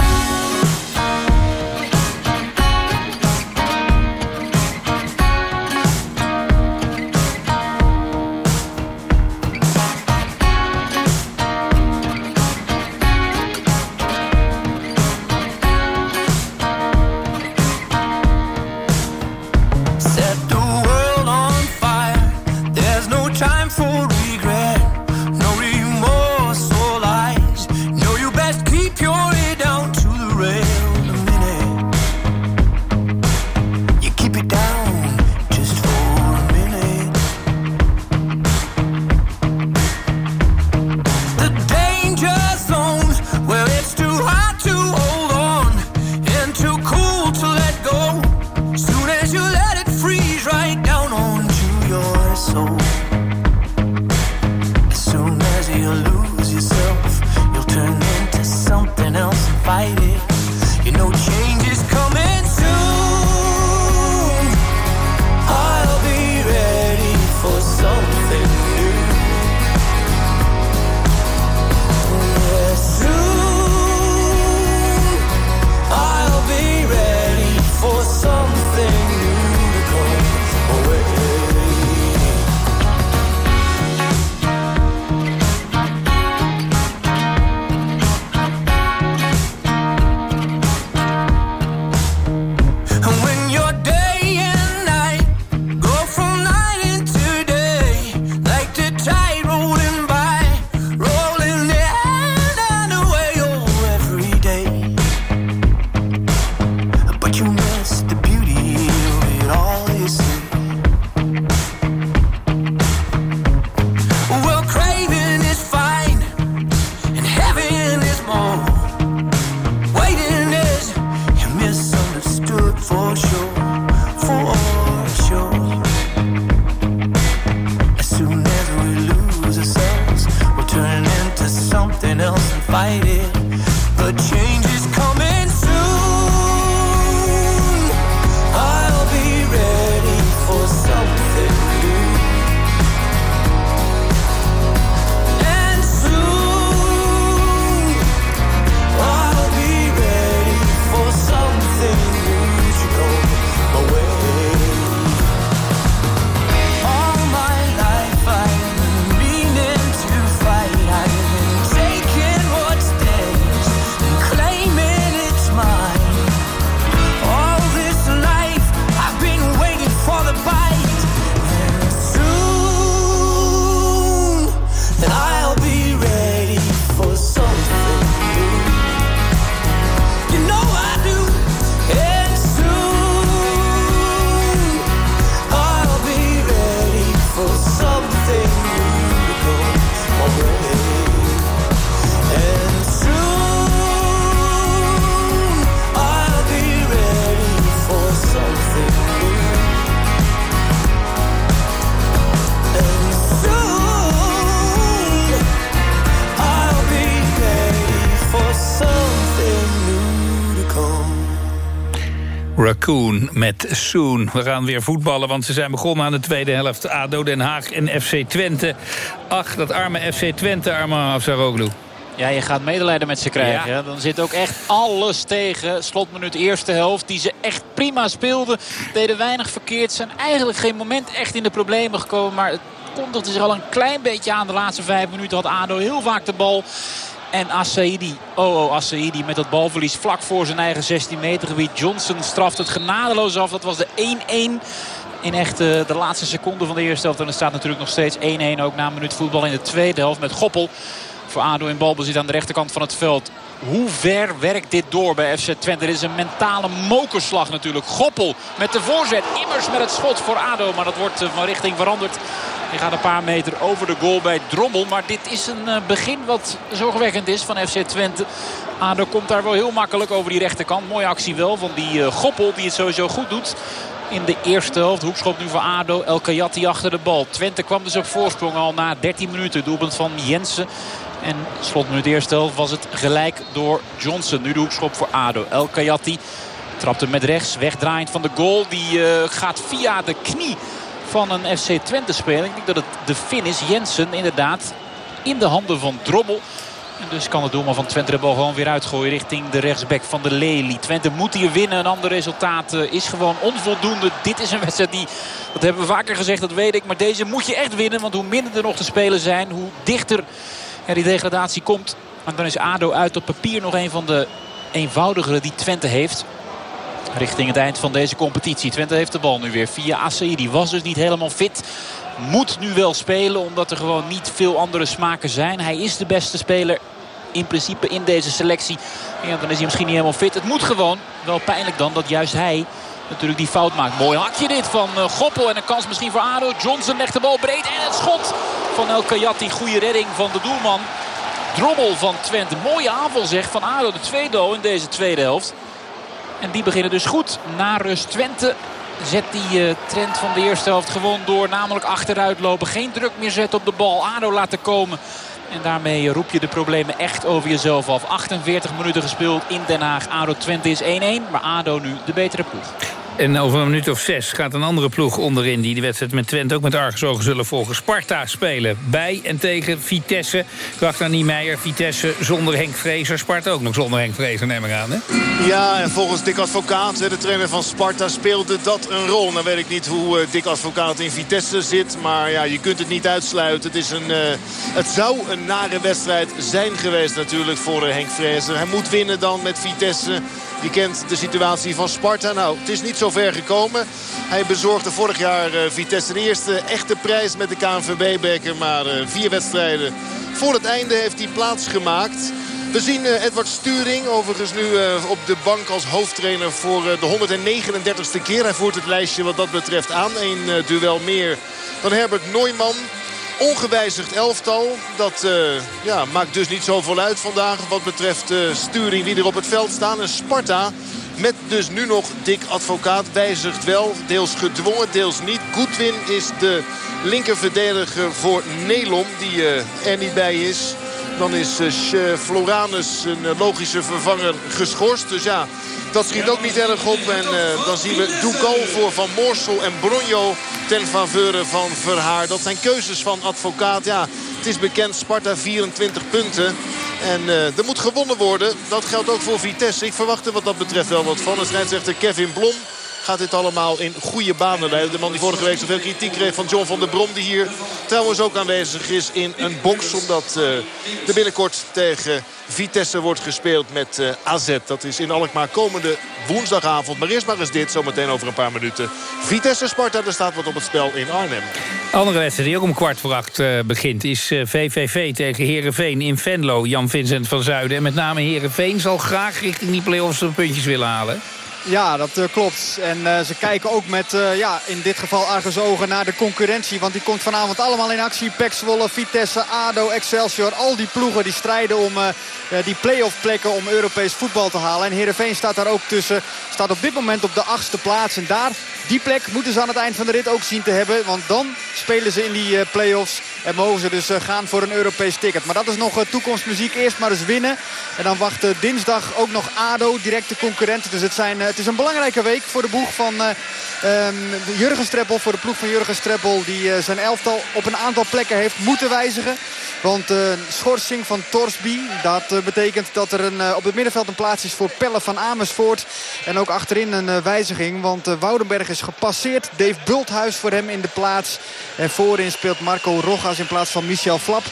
Raccoon met Soon. We gaan weer voetballen, want ze zijn begonnen aan de tweede helft. ADO Den Haag en FC Twente. Ach, dat arme FC Twente, arme Afsaroglu. Ja, je gaat medelijden met ze krijgen. Dan zit ook echt alles tegen. Slotminuut eerste helft, die ze echt prima speelden. Deden weinig verkeerd. Zijn eigenlijk geen moment echt in de problemen gekomen. Maar het kondigde zich al een klein beetje aan. De laatste vijf minuten had ADO heel vaak de bal. En Assaidi, oh oh Assaidi met dat balverlies vlak voor zijn eigen 16 meter gebied. Johnson straft het genadeloos af. Dat was de 1-1 in echt eh, de laatste seconde van de eerste helft. En er staat natuurlijk nog steeds 1-1 ook na een minuut voetbal in de tweede helft met Goppel. Voor ADO in balbezit aan de rechterkant van het veld. Hoe ver werkt dit door bij FC Twente? Dit is een mentale mokerslag natuurlijk. Goppel met de voorzet. Immers met het schot voor ADO. Maar dat wordt eh, van richting veranderd. Die gaat een paar meter over de goal bij Drommel. Maar dit is een eh, begin wat zorgwekkend is van FC Twente. ADO komt daar wel heel makkelijk over die rechterkant. Mooie actie wel van die uh, Goppel die het sowieso goed doet. In de eerste helft. Hoekschop nu voor ADO. El Kayati achter de bal. Twente kwam dus op voorsprong al na 13 minuten. Doelpunt van Jensen. En slotminuut de eerste helft was het gelijk door Johnson. Nu de hoekschop voor ADO. El Kayati trapt hem met rechts. Wegdraaiend van de goal. Die uh, gaat via de knie van een FC Twente speler. Ik denk dat het de Fin is. Jensen inderdaad in de handen van Drommel. En dus kan het doelman van Twente de bal gewoon weer uitgooien richting de rechtsback van de Lely. Twente moet hier winnen. Een ander resultaat uh, is gewoon onvoldoende. Dit is een [laughs] wedstrijd die, dat hebben we vaker gezegd, dat weet ik. Maar deze moet je echt winnen. Want hoe minder er nog te spelen zijn, hoe dichter er die degradatie komt. En dan is ADO uit op papier nog een van de eenvoudigere die Twente heeft. Richting het eind van deze competitie. Twente heeft de bal nu weer via Assaï. Die was dus niet helemaal fit. Moet nu wel spelen omdat er gewoon niet veel andere smaken zijn. Hij is de beste speler in principe in deze selectie. Ja, dan is hij misschien niet helemaal fit. Het moet gewoon. Wel pijnlijk dan dat juist hij natuurlijk die fout maakt. Mooi hakje dit van uh, Goppel. En een kans misschien voor ADO. Johnson legt de bal breed. En het schot van El Kayati. Goede redding van de doelman. Drommel van Twente. Mooie aanval zeg van ADO. De tweede in deze tweede helft. En die beginnen dus goed. Na rust Twente zet die uh, trend van de eerste helft gewoon door. Namelijk achteruit lopen. Geen druk meer zetten op de bal. ADO laten komen. En daarmee roep je de problemen echt over jezelf af. 48 minuten gespeeld in Den Haag. ADO Twente is 1-1. Maar ADO nu de betere ploeg. En over een minuut of zes gaat een andere ploeg onderin... die de wedstrijd met Twente ook met argusogen zullen volgen. Sparta spelen bij en tegen Vitesse. Ragnar Niemeyer, Vitesse zonder Henk Vrezer. Sparta ook nog zonder Henk Vrezer, neem ik aan, hè? Ja, en volgens Dick Advocaat, de trainer van Sparta, speelde dat een rol. Nou weet ik niet hoe uh, Dick Advocaat in Vitesse zit. Maar ja, je kunt het niet uitsluiten. Het, is een, uh, het zou een nare wedstrijd zijn geweest natuurlijk voor uh, Henk Vrezer. Hij moet winnen dan met Vitesse. Je kent de situatie van Sparta. Nou, het is niet zo ver gekomen. Hij bezorgde vorig jaar uh, Vitesse de eerste echte prijs met de KNVB-beker. Maar uh, vier wedstrijden voor het einde heeft hij plaatsgemaakt. We zien uh, Edward Sturing overigens nu op de bank als hoofdtrainer voor de 139ste keer. Hij voert het lijstje wat dat betreft aan. Een duel meer dan Herbert Neumann ongewijzigd elftal. Dat uh, ja, maakt dus niet zoveel uit vandaag wat betreft uh, sturing wie er op het veld staan. En Sparta met dus nu nog Dick Advocaat wijzigt wel. Deels gedwongen, deels niet. Goodwin is de linkerverdediger voor Nelom die uh, er niet bij is. Dan is Floranus een logische vervanger geschorst. Dus ja, dat schiet ook niet erg op. En uh, dan zien we Dougal voor Van Moorsel en Bronjo ten faveur van Verhaar. Dat zijn keuzes van advocaat. Ja, het is bekend, Sparta 24 punten. En uh, er moet gewonnen worden. Dat geldt ook voor Vitesse. Ik verwacht er wat dat betreft wel wat van. De scheidsrechter Kevin Blom gaat dit allemaal in goede banen leiden. De man die vorige week zoveel kritiek kreeg van John van der Brom. Die hier trouwens ook aanwezig is in een box. Omdat uh, er binnenkort tegen Vitesse wordt gespeeld met uh, AZ. Dat is in Alkmaar komende woensdagavond. Maar eerst maar eens dit, zometeen over een paar minuten. Vitesse-Sparta, er staat wat op het spel in Arnhem. Andere wedstrijd die ook om kwart voor acht uh, begint... is VVV tegen Herenveen in Venlo. Jan Vincent van Zuiden. En met name Herenveen zal graag richting die play-offs de puntjes willen halen. Ja, dat uh, klopt. En uh, ze kijken ook met, uh, ja, in dit geval argusogen naar de concurrentie. Want die komt vanavond allemaal in actie. Pek Zwolle, Vitesse, ADO, Excelsior. Al die ploegen die strijden om die play-off plekken om Europees voetbal te halen. En Heerenveen staat daar ook tussen. Staat op dit moment op de achtste plaats. En daar, die plek moeten ze aan het eind van de rit ook zien te hebben. Want dan spelen ze in die play-offs. En mogen ze dus gaan voor een Europees ticket. Maar dat is nog toekomstmuziek. Eerst maar eens winnen. En dan wacht dinsdag ook nog ADO, directe concurrenten. Dus het zijn het is een belangrijke week voor de boeg van um, Jurgen Streppel. Voor de ploeg van Jurgen Streppel die zijn elftal op een aantal plekken heeft moeten wijzigen. Want uh, schorsing van Torsby, dat betekent dat er een, op het middenveld een plaats is voor Pelle van Amersfoort. En ook achterin een wijziging, want Woudenberg is gepasseerd. Dave Bulthuis voor hem in de plaats. En voorin speelt Marco In plaats van Michel Flap.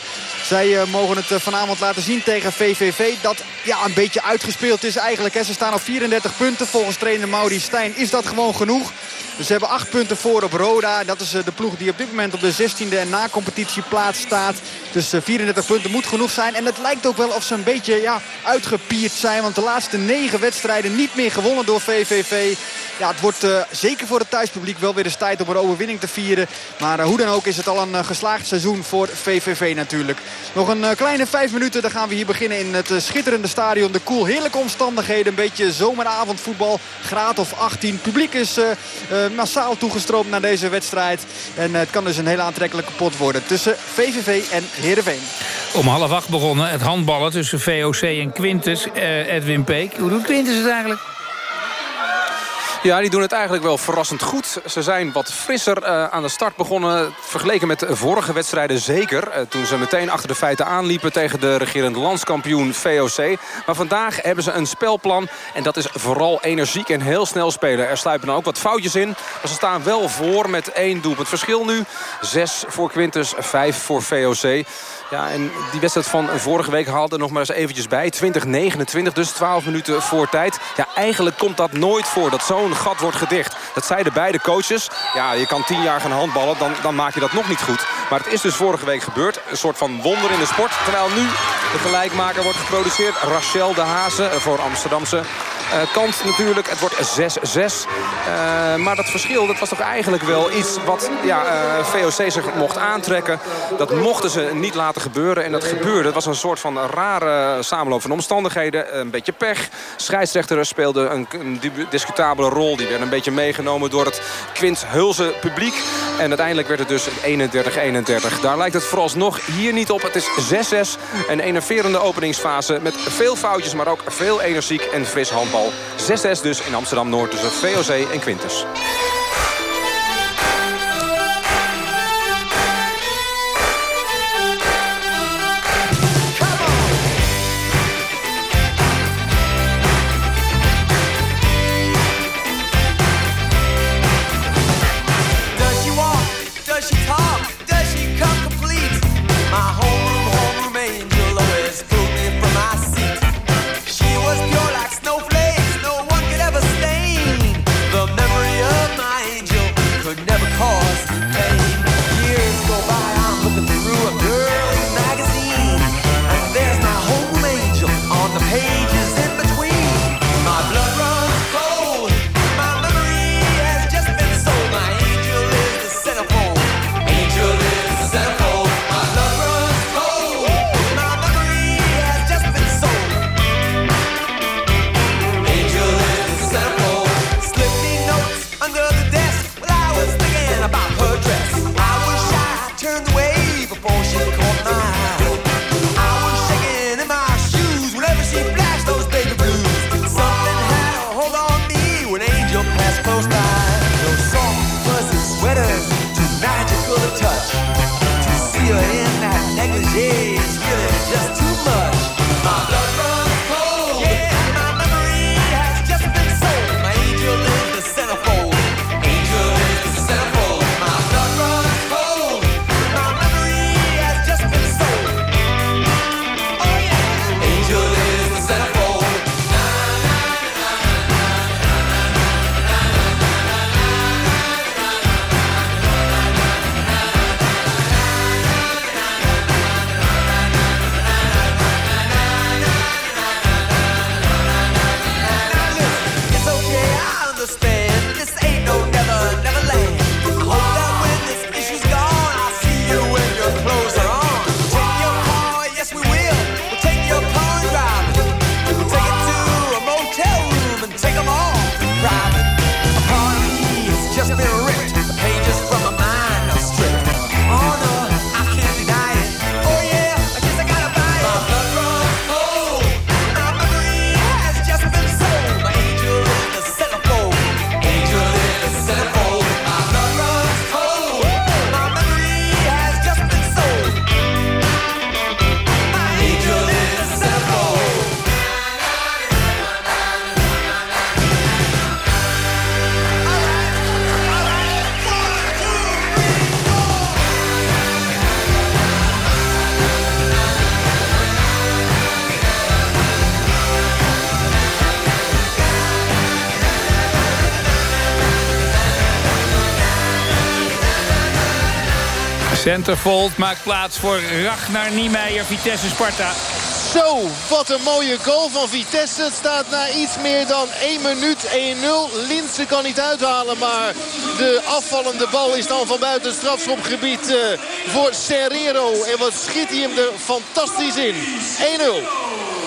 Zij uh, mogen het uh, vanavond laten zien tegen VVV. Dat ja, een beetje uitgespeeld is eigenlijk. Hè. Ze staan op 34 punten. Volgens trainer Mauri Stijn is dat gewoon genoeg. Dus ze hebben 8 punten voor op Roda. Dat is uh, de ploeg die op dit moment op de 16e en na competitieplaats staat. Dus 34 punten moet genoeg zijn. En het lijkt ook wel of ze een beetje ja, uitgepierd zijn. Want de laatste 9 wedstrijden niet meer gewonnen door VVV. ja, het wordt zeker voor het thuispubliek wel weer eens tijd om een overwinning te vieren. Maar hoe dan ook is het al een geslaagd seizoen voor VVV natuurlijk. Nog een kleine vijf minuten, dan gaan we hier beginnen in het schitterende stadion. De cool, heerlijke omstandigheden. Een beetje zomeravondvoetbal, graad of 18. publiek is massaal toegestroomd naar deze wedstrijd. En het kan dus een hele aantrekkelijke pot worden tussen VVV en Heerenveen. Om half acht begonnen het handballen tussen VOC en Quintus. Edwin Peek, hoe doet Quintus het eigenlijk? Ja, die doen het eigenlijk wel verrassend goed. Ze zijn wat frisser uh, aan de start begonnen. Vergeleken met vorige wedstrijden zeker. Uh, toen ze meteen achter de feiten aanliepen tegen de regerend landskampioen VOC. Maar vandaag hebben ze een spelplan. En dat is vooral energiek en heel snel spelen. Er sluipen dan ook wat foutjes in. Maar ze staan wel voor met één doelpunt verschil nu. Zes voor Quintus, vijf voor VOC. Ja, en die wedstrijd van vorige week haalde nog maar eens eventjes bij. 2029, dus 12 minuten voor tijd. Ja, eigenlijk komt dat nooit voor dat zo'n gat wordt gedicht. Dat zeiden beide coaches. Ja, je kan 10 jaar gaan handballen, dan, dan maak je dat nog niet goed. Maar het is dus vorige week gebeurd. Een soort van wonder in de sport. Terwijl nu de gelijkmaker wordt geproduceerd. Rachel de Hazen voor Amsterdamse kant natuurlijk. Het wordt 6-6. Uh, maar dat verschil dat was toch eigenlijk wel iets wat ja, uh, VOC zich mocht aantrekken. Dat mochten ze niet laten gebeuren. En dat gebeurde. Het was een soort van rare samenloop van omstandigheden. Een beetje pech. Scheidsrechter speelde een, discutabele rol. Die werd een beetje meegenomen door het Quint Hulse publiek. En uiteindelijk werd het dus 31-31. Daar lijkt het vooralsnog hier niet op. Het is 6-6. Een enerverende openingsfase met veel foutjes, maar ook veel energiek en fris handbal. 6-6 dus in Amsterdam-Noord tussen VOC en Quintus. Centerfold maakt plaats voor Ragnar Niemeyer, Vitesse Sparta. Zo, wat een mooie goal van Vitesse. Het staat na iets meer dan 1 minuut 1-0. Linse kan niet uithalen, maar de afvallende bal is dan van buiten het strafschopgebied uh, voor Serrero. En wat schiet hij hem er fantastisch in. 1-0.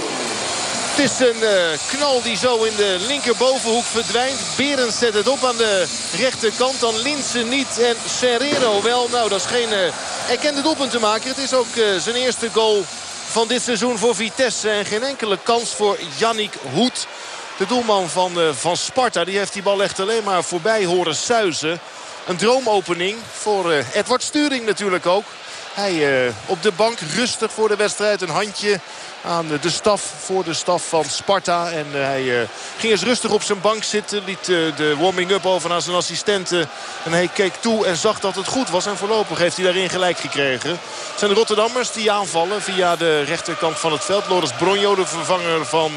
Het is een uh, knal die zo in de linkerbovenhoek verdwijnt. Berens zet het op aan de rechterkant. Dan Linsen niet en Serrero wel. Nou, dat is geen uh, erkende doelpunt te maken. Het is ook uh, zijn eerste goal van dit seizoen voor Vitesse. En geen enkele kans voor Yannick Hoed. De doelman van, van Sparta. Die heeft die bal echt alleen maar voorbij horen suizen. Een droomopening voor Edward Sturing natuurlijk ook. Hij op de bank rustig voor de wedstrijd. Een handje aan de staf voor de staf van Sparta. En eh, hij eh, ging eens rustig op zijn bank zitten. Liet eh, de warming-up over aan zijn assistenten. En hij keek toe en zag dat het goed was. En voorlopig heeft hij daarin gelijk gekregen. Het zijn de Rotterdammers die aanvallen via de rechterkant van het veld. Loris Bronjo, de vervanger van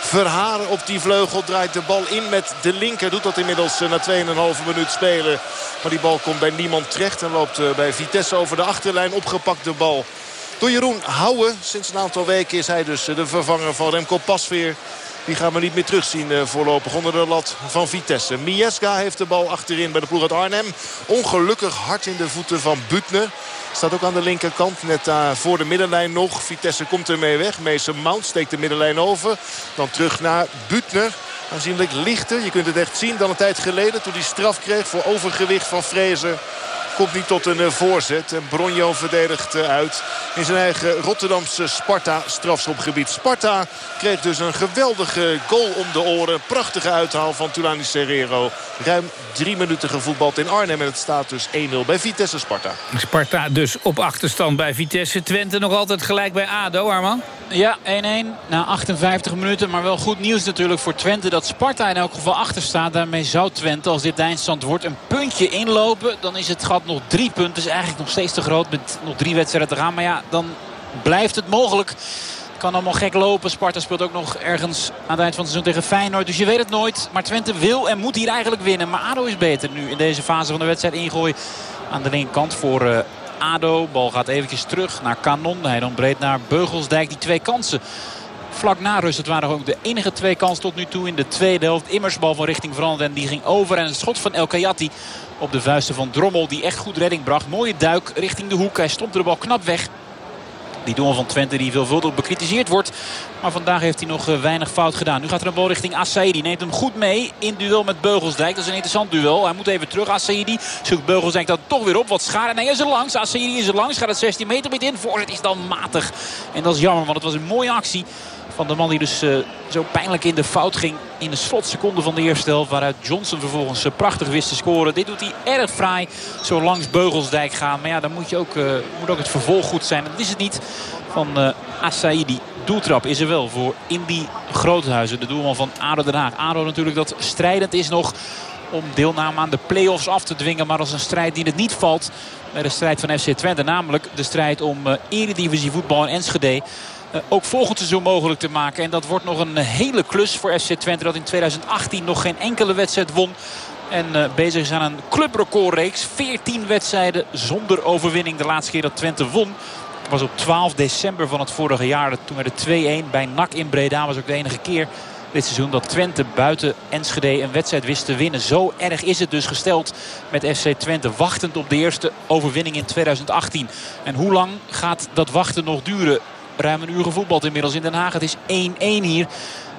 Verhaar op die vleugel draait de bal in met de linker. Doet dat inmiddels na 2,5 minuut spelen. Maar die bal komt bij niemand terecht. En loopt bij Vitesse over de achterlijn. Opgepakt de bal door Jeroen Houwen. Sinds een aantal weken is hij dus de vervanger van Remco Pasveer. Die gaan we niet meer terugzien eh, voorlopig onder de lat van Vitesse. Mieska heeft de bal achterin bij de ploeg uit Arnhem. Ongelukkig hard in de voeten van Butner. Staat ook aan de linkerkant, net voor de middenlijn nog. Vitesse komt ermee weg. Mason Mount steekt de middenlijn over. Dan terug naar Butner. Aanzienlijk lichter, je kunt het echt zien, dan een tijd geleden... toen hij straf kreeg voor overgewicht van Vrezen komt niet tot een eh, voorzet. En Bronjo verdedigt eh, uit in zijn eigen Rotterdamse Sparta strafschopgebied. Sparta kreeg dus een geweldige goal om de oren. Prachtige uithaal van Tulani Serrero. Ruim drie minuten gevoetbald in Arnhem. En het staat dus 1-0 bij Vitesse Sparta. Sparta dus op achterstand bij Vitesse. Twente nog altijd gelijk bij ADO, Arman? Ja, 1-1 na 58 minuten. Maar wel goed nieuws natuurlijk voor Twente dat Sparta in elk geval achter staat. Daarmee zou Twente, als dit eindstand wordt, een puntje inlopen. Dan is het gat nog drie punten. is eigenlijk nog steeds te groot met nog drie wedstrijden te gaan. Maar ja, dan blijft het mogelijk. Kan allemaal gek lopen. Sparta speelt ook nog ergens aan het eind van het seizoen tegen Feyenoord. Dus je weet het nooit. Maar Twente wil en moet hier eigenlijk winnen. Maar ADO is beter nu in deze fase van de wedstrijd. Ingooi aan de linkerkant voor uh, ADO. Bal gaat eventjes terug naar Kanon. Hij dan breed naar Beugelsdijk. Die twee kansen vlak na rust. Het waren ook de enige twee kansen tot nu toe in de tweede helft. Immers bal van richting veranderd en die ging over. En het schot van El Kayati op de vuisten van Drommel die echt goed redding bracht. Mooie duik richting de hoek. Hij stopte de bal knap weg. Die doel van Twente die veelvuldig bekritiseerd wordt. Maar vandaag heeft hij nog eh, weinig fout gedaan. Nu gaat er een bal richting Assaidi. Neemt hem goed mee in duel met Beugelsdijk. Dat is een interessant duel. Hij moet even terug. Assaidi zoekt Beugelsdijk dan toch weer op. Wat schade. Nee, hij is er langs. Assaidi is er langs. Gaat het 16 meter met in. Voorzet is dan matig. En dat is jammer, want het was een mooie actie. Van de man die dus uh, zo pijnlijk in de fout ging in de slotseconde van de eerste helft. Waaruit Johnson vervolgens uh, prachtig wist te scoren. Dit doet hij erg fraai. Zo langs Beugelsdijk gaan. Maar ja, dan moet, je ook, uh, moet ook het vervolg goed zijn. Dat is het niet van uh, Assaidi. Doeltrap is er wel voor Indy Groothuizen. De doelman van ADO Den Haag. ADO natuurlijk dat strijdend is nog om deelname aan de play-offs af te dwingen. Maar als een strijd die het niet valt bij de strijd van FC Twente. Namelijk de strijd om eredivisie voetbal in Enschede. Uh, ook volgend seizoen mogelijk te maken. En dat wordt nog een hele klus voor FC Twente. Dat in 2018 nog geen enkele wedstrijd won. En uh, bezig is aan een clubrecordreeks. 14 wedstrijden zonder overwinning. De laatste keer dat Twente won was op 12 december van het vorige jaar. Toen werd het 2-1 bij NAC in Breda. was ook de enige keer dit seizoen dat Twente buiten Enschede een wedstrijd wist te winnen. Zo erg is het dus gesteld met FC Twente. Wachtend op de eerste overwinning in 2018. En hoe lang gaat dat wachten nog duren? Ruim een uur gevoetbald inmiddels in Den Haag. Het is 1-1 hier.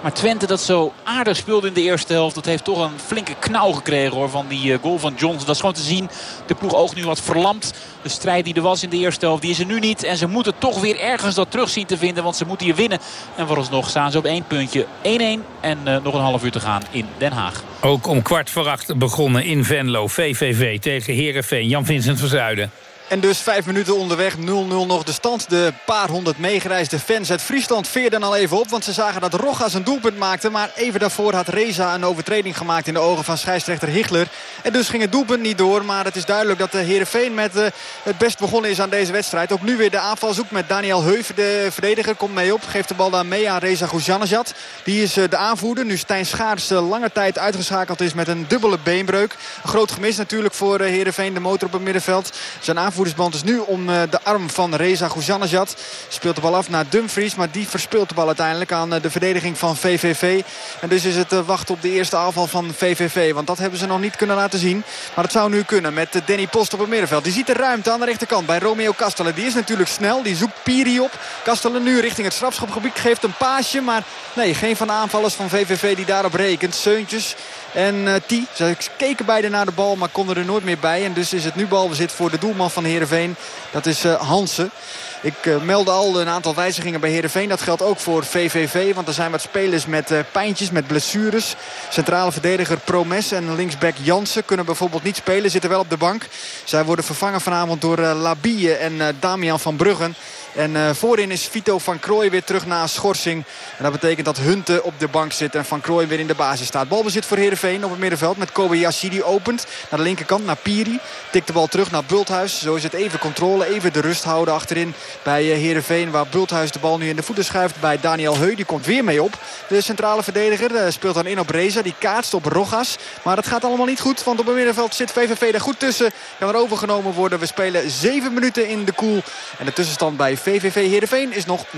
Maar Twente dat zo aardig speelde in de eerste helft. Dat heeft toch een flinke knauw gekregen hoor, van die goal van Johnson. Dat is gewoon te zien. De ploeg oog nu wat verlamd. De strijd die er was in de eerste helft, die is er nu niet. En ze moeten toch weer ergens dat terug zien te vinden. Want ze moeten hier winnen. En vooralsnog staan ze op één puntje. 1-1 en uh, nog een half uur te gaan in Den Haag. Ook om kwart voor acht begonnen in Venlo. VVV tegen Herenveen. Jan-Vincent van Zuiden. En dus vijf minuten onderweg, 0-0 nog de stand. De paar honderd meegereisde fans uit Friesland veerden al even op. Want ze zagen dat Rogas een doelpunt maakte. Maar even daarvoor had Reza een overtreding gemaakt in de ogen van scheidsrechter Hichler. En dus ging het doelpunt niet door. Maar het is duidelijk dat de Heerenveen met uh, het best begonnen is aan deze wedstrijd. Ook nu weer de aanval zoekt met Daniel Heuf. De verdediger komt mee op. Geeft de bal dan mee aan Reza Goujanejad. Die is uh, de aanvoerder. Nu Stijn Schaars uh, lange tijd uitgeschakeld is met een dubbele beenbreuk. Een groot gemis natuurlijk voor Heerenveen. De motor op het middenveld. Zijn aanvoerder aanvoerdersband is nu om eh, de arm van Reza Goujanajad. Speelt de bal af naar Dumfries. Maar die verspeelt de bal uiteindelijk aan de verdediging van VVV. En dus is het wachten op de eerste aanval van VVV. Want dat hebben ze nog niet kunnen laten zien. Maar het zou nu kunnen met Danny Post op het middenveld. Die ziet de ruimte aan de rechterkant bij Romeo Kastelen. Die is natuurlijk snel. Die zoekt Piri op. Kastelen nu richting het strafschopgebied. Geeft een paasje. Maar nee, geen van de aanvallers van VVV die daarop rekent. Seuntjes en uh, T. Ze keken beide naar de bal, maar konden er nooit meer bij. En dus is het nu balbezit voor de doelman van Heerenveen. Dat is uh, Hansen. Ik uh, meldde al een aantal wijzigingen bij Heerenveen. Dat geldt ook voor VVV. Want er zijn wat spelers met uh, pijntjes, met blessures. Centrale verdediger Promes en linksback Jansen kunnen bijvoorbeeld niet spelen. Zitten wel op de bank. Zij worden vervangen vanavond door Labie en Damian van Bruggen. En uh, voorin is Vito van Krooi weer terug na een schorsing. En dat betekent dat Hunte op de bank zit en Van Krooi weer in de basis staat. Balbezit voor Heerenveen op het middenveld met Kobayashi. Die opent naar de linkerkant, naar Piri. Tikt de bal terug naar Bulthuis. Zo is het even controle, even de rust houden achterin bij Heerenveen. Waar Bulthuis de bal nu in de voeten schuift bij Daniel Heu. Die komt weer mee op. De centrale verdediger uh, speelt dan in op Reza. Die kaatst op Rogas. Maar dat gaat allemaal niet goed. Want op het middenveld zit VVV er goed tussen. Kan er overgenomen worden. We spelen 7 minuten in de koel. En de tussenstand bij VVV Heerenveen is nog 0-0.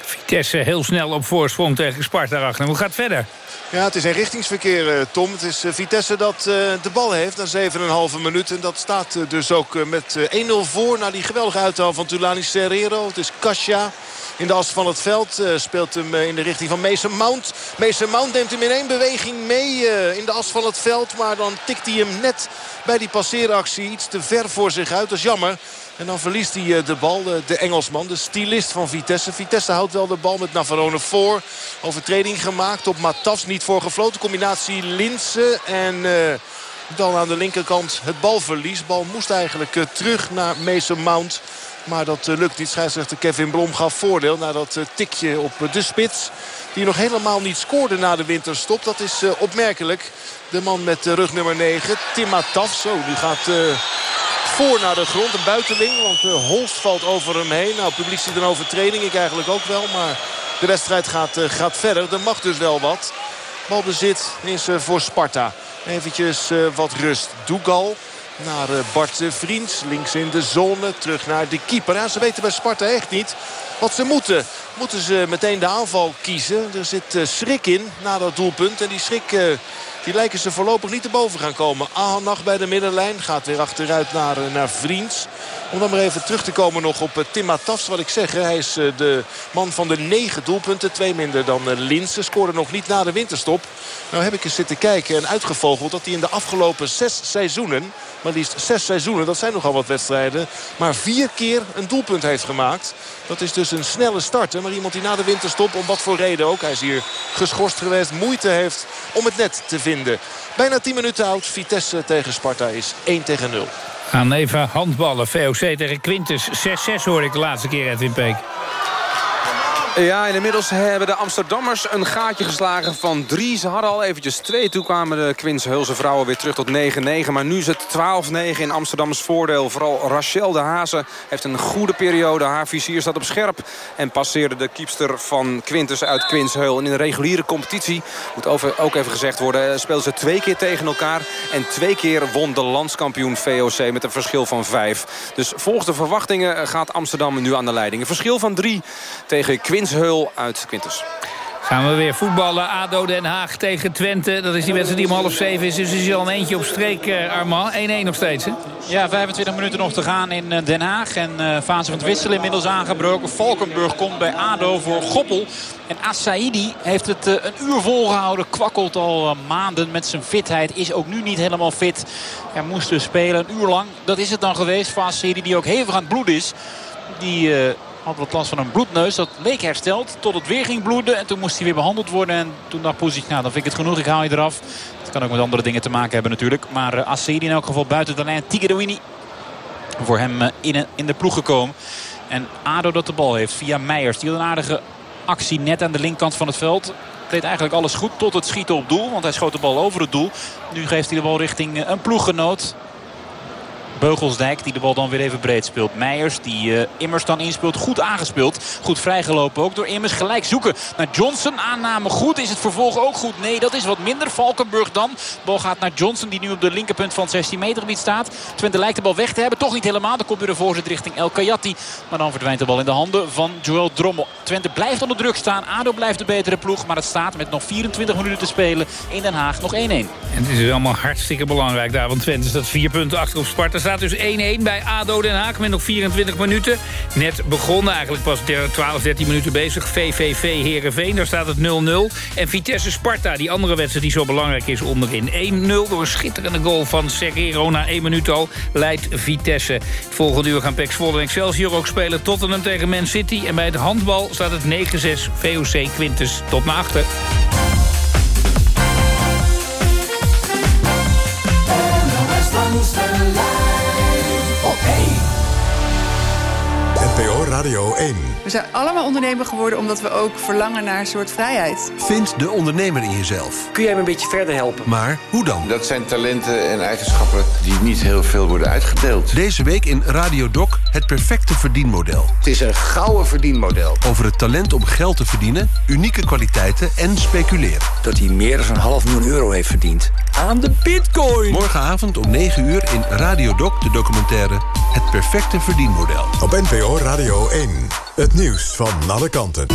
Vitesse heel snel op voorsprong tegen Sparta. Ragnar. Hoe gaat het verder? Ja, het is een richtingsverkeer, Tom. Het is Vitesse dat de bal heeft na 7,5 minuten. En dat staat dus ook met 1-0 voor... na die geweldige uithaal van Tulani Serrero. Het is Kasia in de as van het veld. Speelt hem in de richting van Mason Mount. Mason Mount neemt hem in één beweging mee in de as van het veld. Maar dan tikt hij hem net bij die passeeractie iets te ver voor zich uit. Dat is jammer. En dan verliest hij uh, de bal, de Engelsman, de stylist van Vitesse. Vitesse houdt wel de bal met Navarone voor. Overtreding gemaakt op Matafs, niet voor gefloten. Combinatie Linsen en... dan aan de linkerkant het balverlies. Bal moest eigenlijk terug naar Mason Mount. Maar dat lukt niet. Scheidsrechter Kevin Blom gaf voordeel na dat tikje op de spits. Die nog helemaal niet scoorde na de winterstop. Dat is opmerkelijk. De man met rug nummer 9, Timma Taf. Zo, nu gaat voor naar de grond. Een buitenling, want uh, Holst valt over hem heen. Nou, publiek ziet een overtreding. Ik eigenlijk ook wel, maar de wedstrijd gaat, uh, gaat verder. Er mag dus wel wat. Balbezit is uh, voor Sparta. Eventjes wat rust. Dougal naar Bart Vriends. Links in de zone. Terug naar de keeper. Ja, ze weten bij Sparta echt niet wat ze moeten. Moeten ze meteen de aanval kiezen. Er zit schrik in na dat doelpunt. En die schrik... Die lijken ze voorlopig niet te boven gaan komen. Ahanag bij de middenlijn. Gaat weer achteruit naar, naar Vriends. Om dan maar even terug te komen nog op Tim Tafs. Wat ik zeg, hij is de man van de negen doelpunten. Twee minder dan Linsen. Scoorde nog niet na de winterstop. Nou heb ik eens zitten kijken en uitgevogeld dat hij in de afgelopen zes seizoenen... maar liefst zes seizoenen, dat zijn nogal wat wedstrijden... maar vier keer een doelpunt heeft gemaakt. Dat is dus een snelle starter. Maar iemand die na de winterstop, om wat voor reden ook... hij is hier geschorst geweest, moeite heeft om het net te vinden. Bijna 10 minuten oud. Vitesse tegen Sparta is 1 tegen 0. Gaan even handballen. VOC tegen Quintus. 6-6 hoor ik de laatste keer, Edwin Peek. Ja, en inmiddels hebben de Amsterdammers een gaatje geslagen van drie. Ze hadden al eventjes twee. Toen kwamen de Quins Hulse vrouwen weer terug tot 9-9. Maar nu is het 12-9 in Amsterdams voordeel. Vooral Rachel de Hazen heeft een goede periode. Haar vizier staat op scherp. En passeerde de kiepster van Quintus uit Quinsheul. In de reguliere competitie, moet ook even gezegd worden... speelden ze twee keer tegen elkaar. En twee keer won de landskampioen VOC met een verschil van vijf. Dus volgens de verwachtingen gaat Amsterdam nu aan de leiding. Een verschil van drie tegen Quins Heul uit Quintus. Gaan we weer voetballen. ADO Den Haag tegen Twente. Dat is die wedstrijd die om half zeven is. Dus is hij al een eentje op streek, uh, Armand. 1-1 nog steeds, hè? Ja, 25 minuten nog te gaan in eh, Den Haag. En uh, fase van het wisselen inmiddels aangebroken. Valkenburg komt bij ADO voor Goppel. En Assaidi heeft het uh, een uur volgehouden. Kwakkelt al maanden met zijn fitheid. Is ook nu niet helemaal fit. Hij moest dus spelen een uur lang. Dat is het dan geweest voor Assaidi die ook hevig aan het bloed is. Die had wat last van een bloedneus. Dat leek hersteld tot het weer ging bloeden. En toen moest hij weer behandeld worden. En toen dacht Poesie, nou dan vind ik het genoeg. Ik haal je eraf. Het kan ook met andere dingen te maken hebben natuurlijk. Maar uh, in elk geval buiten de lijn. Tigedouini voor hem uh, in, in de ploeg gekomen. En ADO dat de bal heeft via Meijers. Die had een aardige actie net aan de linkerkant van het veld. Deed eigenlijk alles goed tot het schieten op doel. Want hij schoot de bal over het doel. Nu geeft hij de bal richting een ploeggenoot. Beugelsdijk die de bal dan weer even breed speelt. Meijers die Immers dan inspeelt. Goed aangespeeld. Goed vrijgelopen ook door Immers. Gelijk zoeken naar Johnson. Aanname goed. Is het vervolg ook goed? Nee, dat is wat minder. Valkenburg dan. De bal gaat naar Johnson die nu op de linkerpunt van het 16 meter gebied staat. Twente lijkt de bal weg te hebben. Toch niet helemaal. Dan komt weer de voorzet richting El Kayati. Maar dan verdwijnt de bal in de handen van Joel Drommel. Twente blijft onder druk staan. ADO blijft de betere ploeg. Maar het staat met nog 24 minuten te spelen in Den Haag nog 1-1. En het is dus allemaal hartstikke belangrijk daar. Want Twente staat vier punten achter op Sparta. Staat dus 1-1 bij ADO Den Haag met nog 24 minuten. Net begonnen, eigenlijk pas 12, 13 minuten bezig. VVV Herenveen, daar staat het 0-0. En Vitesse Sparta, die andere wedstrijd die zo belangrijk is onderin. 1-0 door een schitterende goal van Serrero na 1 minuut al. Leidt Vitesse. Volgende uur gaan Pek Zwolle en Excelsior ook spelen. Tottenham tegen Man City. En bij het handbal staat het 9-6 VOC Quintus tot naar achter. Radio 1. We zijn allemaal ondernemer geworden omdat we ook verlangen naar een soort vrijheid. Vind de ondernemer in jezelf. Kun jij me een beetje verder helpen? Maar hoe dan? Dat zijn talenten en eigenschappen die niet heel veel worden uitgedeeld. Deze week in Radio Doc het perfecte verdienmodel. Het is een gouden verdienmodel. Over het talent om geld te verdienen, unieke kwaliteiten en speculeren. Dat hij meer dan een half miljoen euro heeft verdiend. Aan de bitcoin! Morgenavond om 9 uur in Radio Doc de documentaire Het perfecte verdienmodel. Op NPO Radio 1. Het nieuws van alle kanten.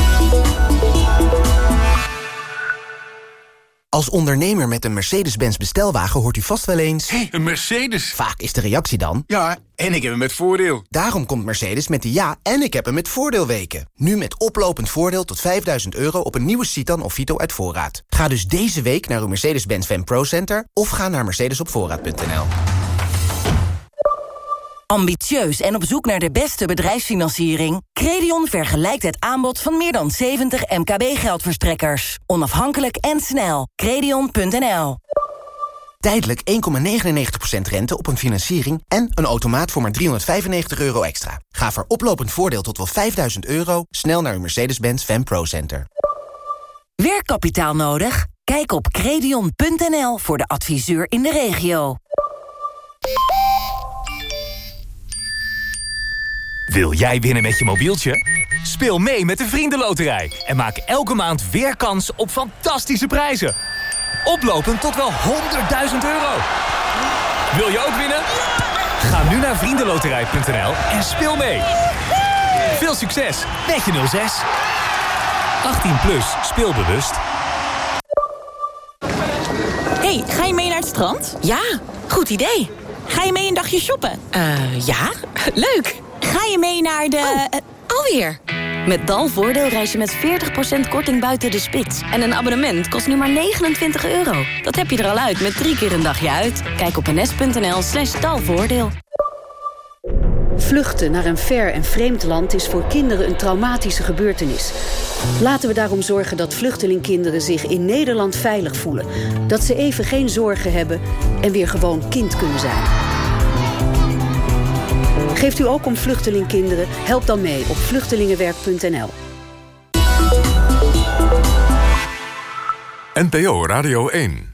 Als ondernemer met een Mercedes-Benz bestelwagen hoort u vast wel eens... Hé, een Mercedes! Vaak is de reactie dan... Ja, en ik heb hem met voordeel. Daarom komt Mercedes met de ja en ik heb hem met voordeel weken. Nu met oplopend voordeel tot 5000 euro op een nieuwe Citan of Vito uit voorraad. Ga dus deze week naar uw Mercedes-Benz Fan Pro Center... of ga naar mercedesopvoorraad.nl. Ambitieus en op zoek naar de beste bedrijfsfinanciering? Credion vergelijkt het aanbod van meer dan 70 MKB-geldverstrekkers. Onafhankelijk en snel. Credion.nl Tijdelijk 1,99% rente op een financiering... en een automaat voor maar 395 euro extra. Ga voor oplopend voordeel tot wel 5000 euro... snel naar uw Mercedes-Benz Fan Pro Center. Werkkapitaal nodig? Kijk op credion.nl voor de adviseur in de regio. Wil jij winnen met je mobieltje? Speel mee met de Vriendenloterij en maak elke maand weer kans op fantastische prijzen. Oplopend tot wel 100.000 euro. Wil je ook winnen? Ga nu naar vriendenloterij.nl en speel mee. Veel succes met je 06. 18 plus, speelbewust. hey, ga je mee naar het strand? Ja, goed idee. Ga je mee een dagje shoppen? Uh, ja, [laughs] leuk. Ga je mee naar de... Oh, uh, alweer. Met Dalvoordeel reis je met 40% korting buiten de spits. En een abonnement kost nu maar 29 euro. Dat heb je er al uit met drie keer een dagje uit. Kijk op ns.nl slash dalvoordeel. Vluchten naar een ver en vreemd land is voor kinderen een traumatische gebeurtenis. Laten we daarom zorgen dat vluchtelingkinderen zich in Nederland veilig voelen. Dat ze even geen zorgen hebben en weer gewoon kind kunnen zijn. Geeft u ook om vluchtelingkinderen? Help dan mee op vluchtelingenwerk.nl. NPO Radio 1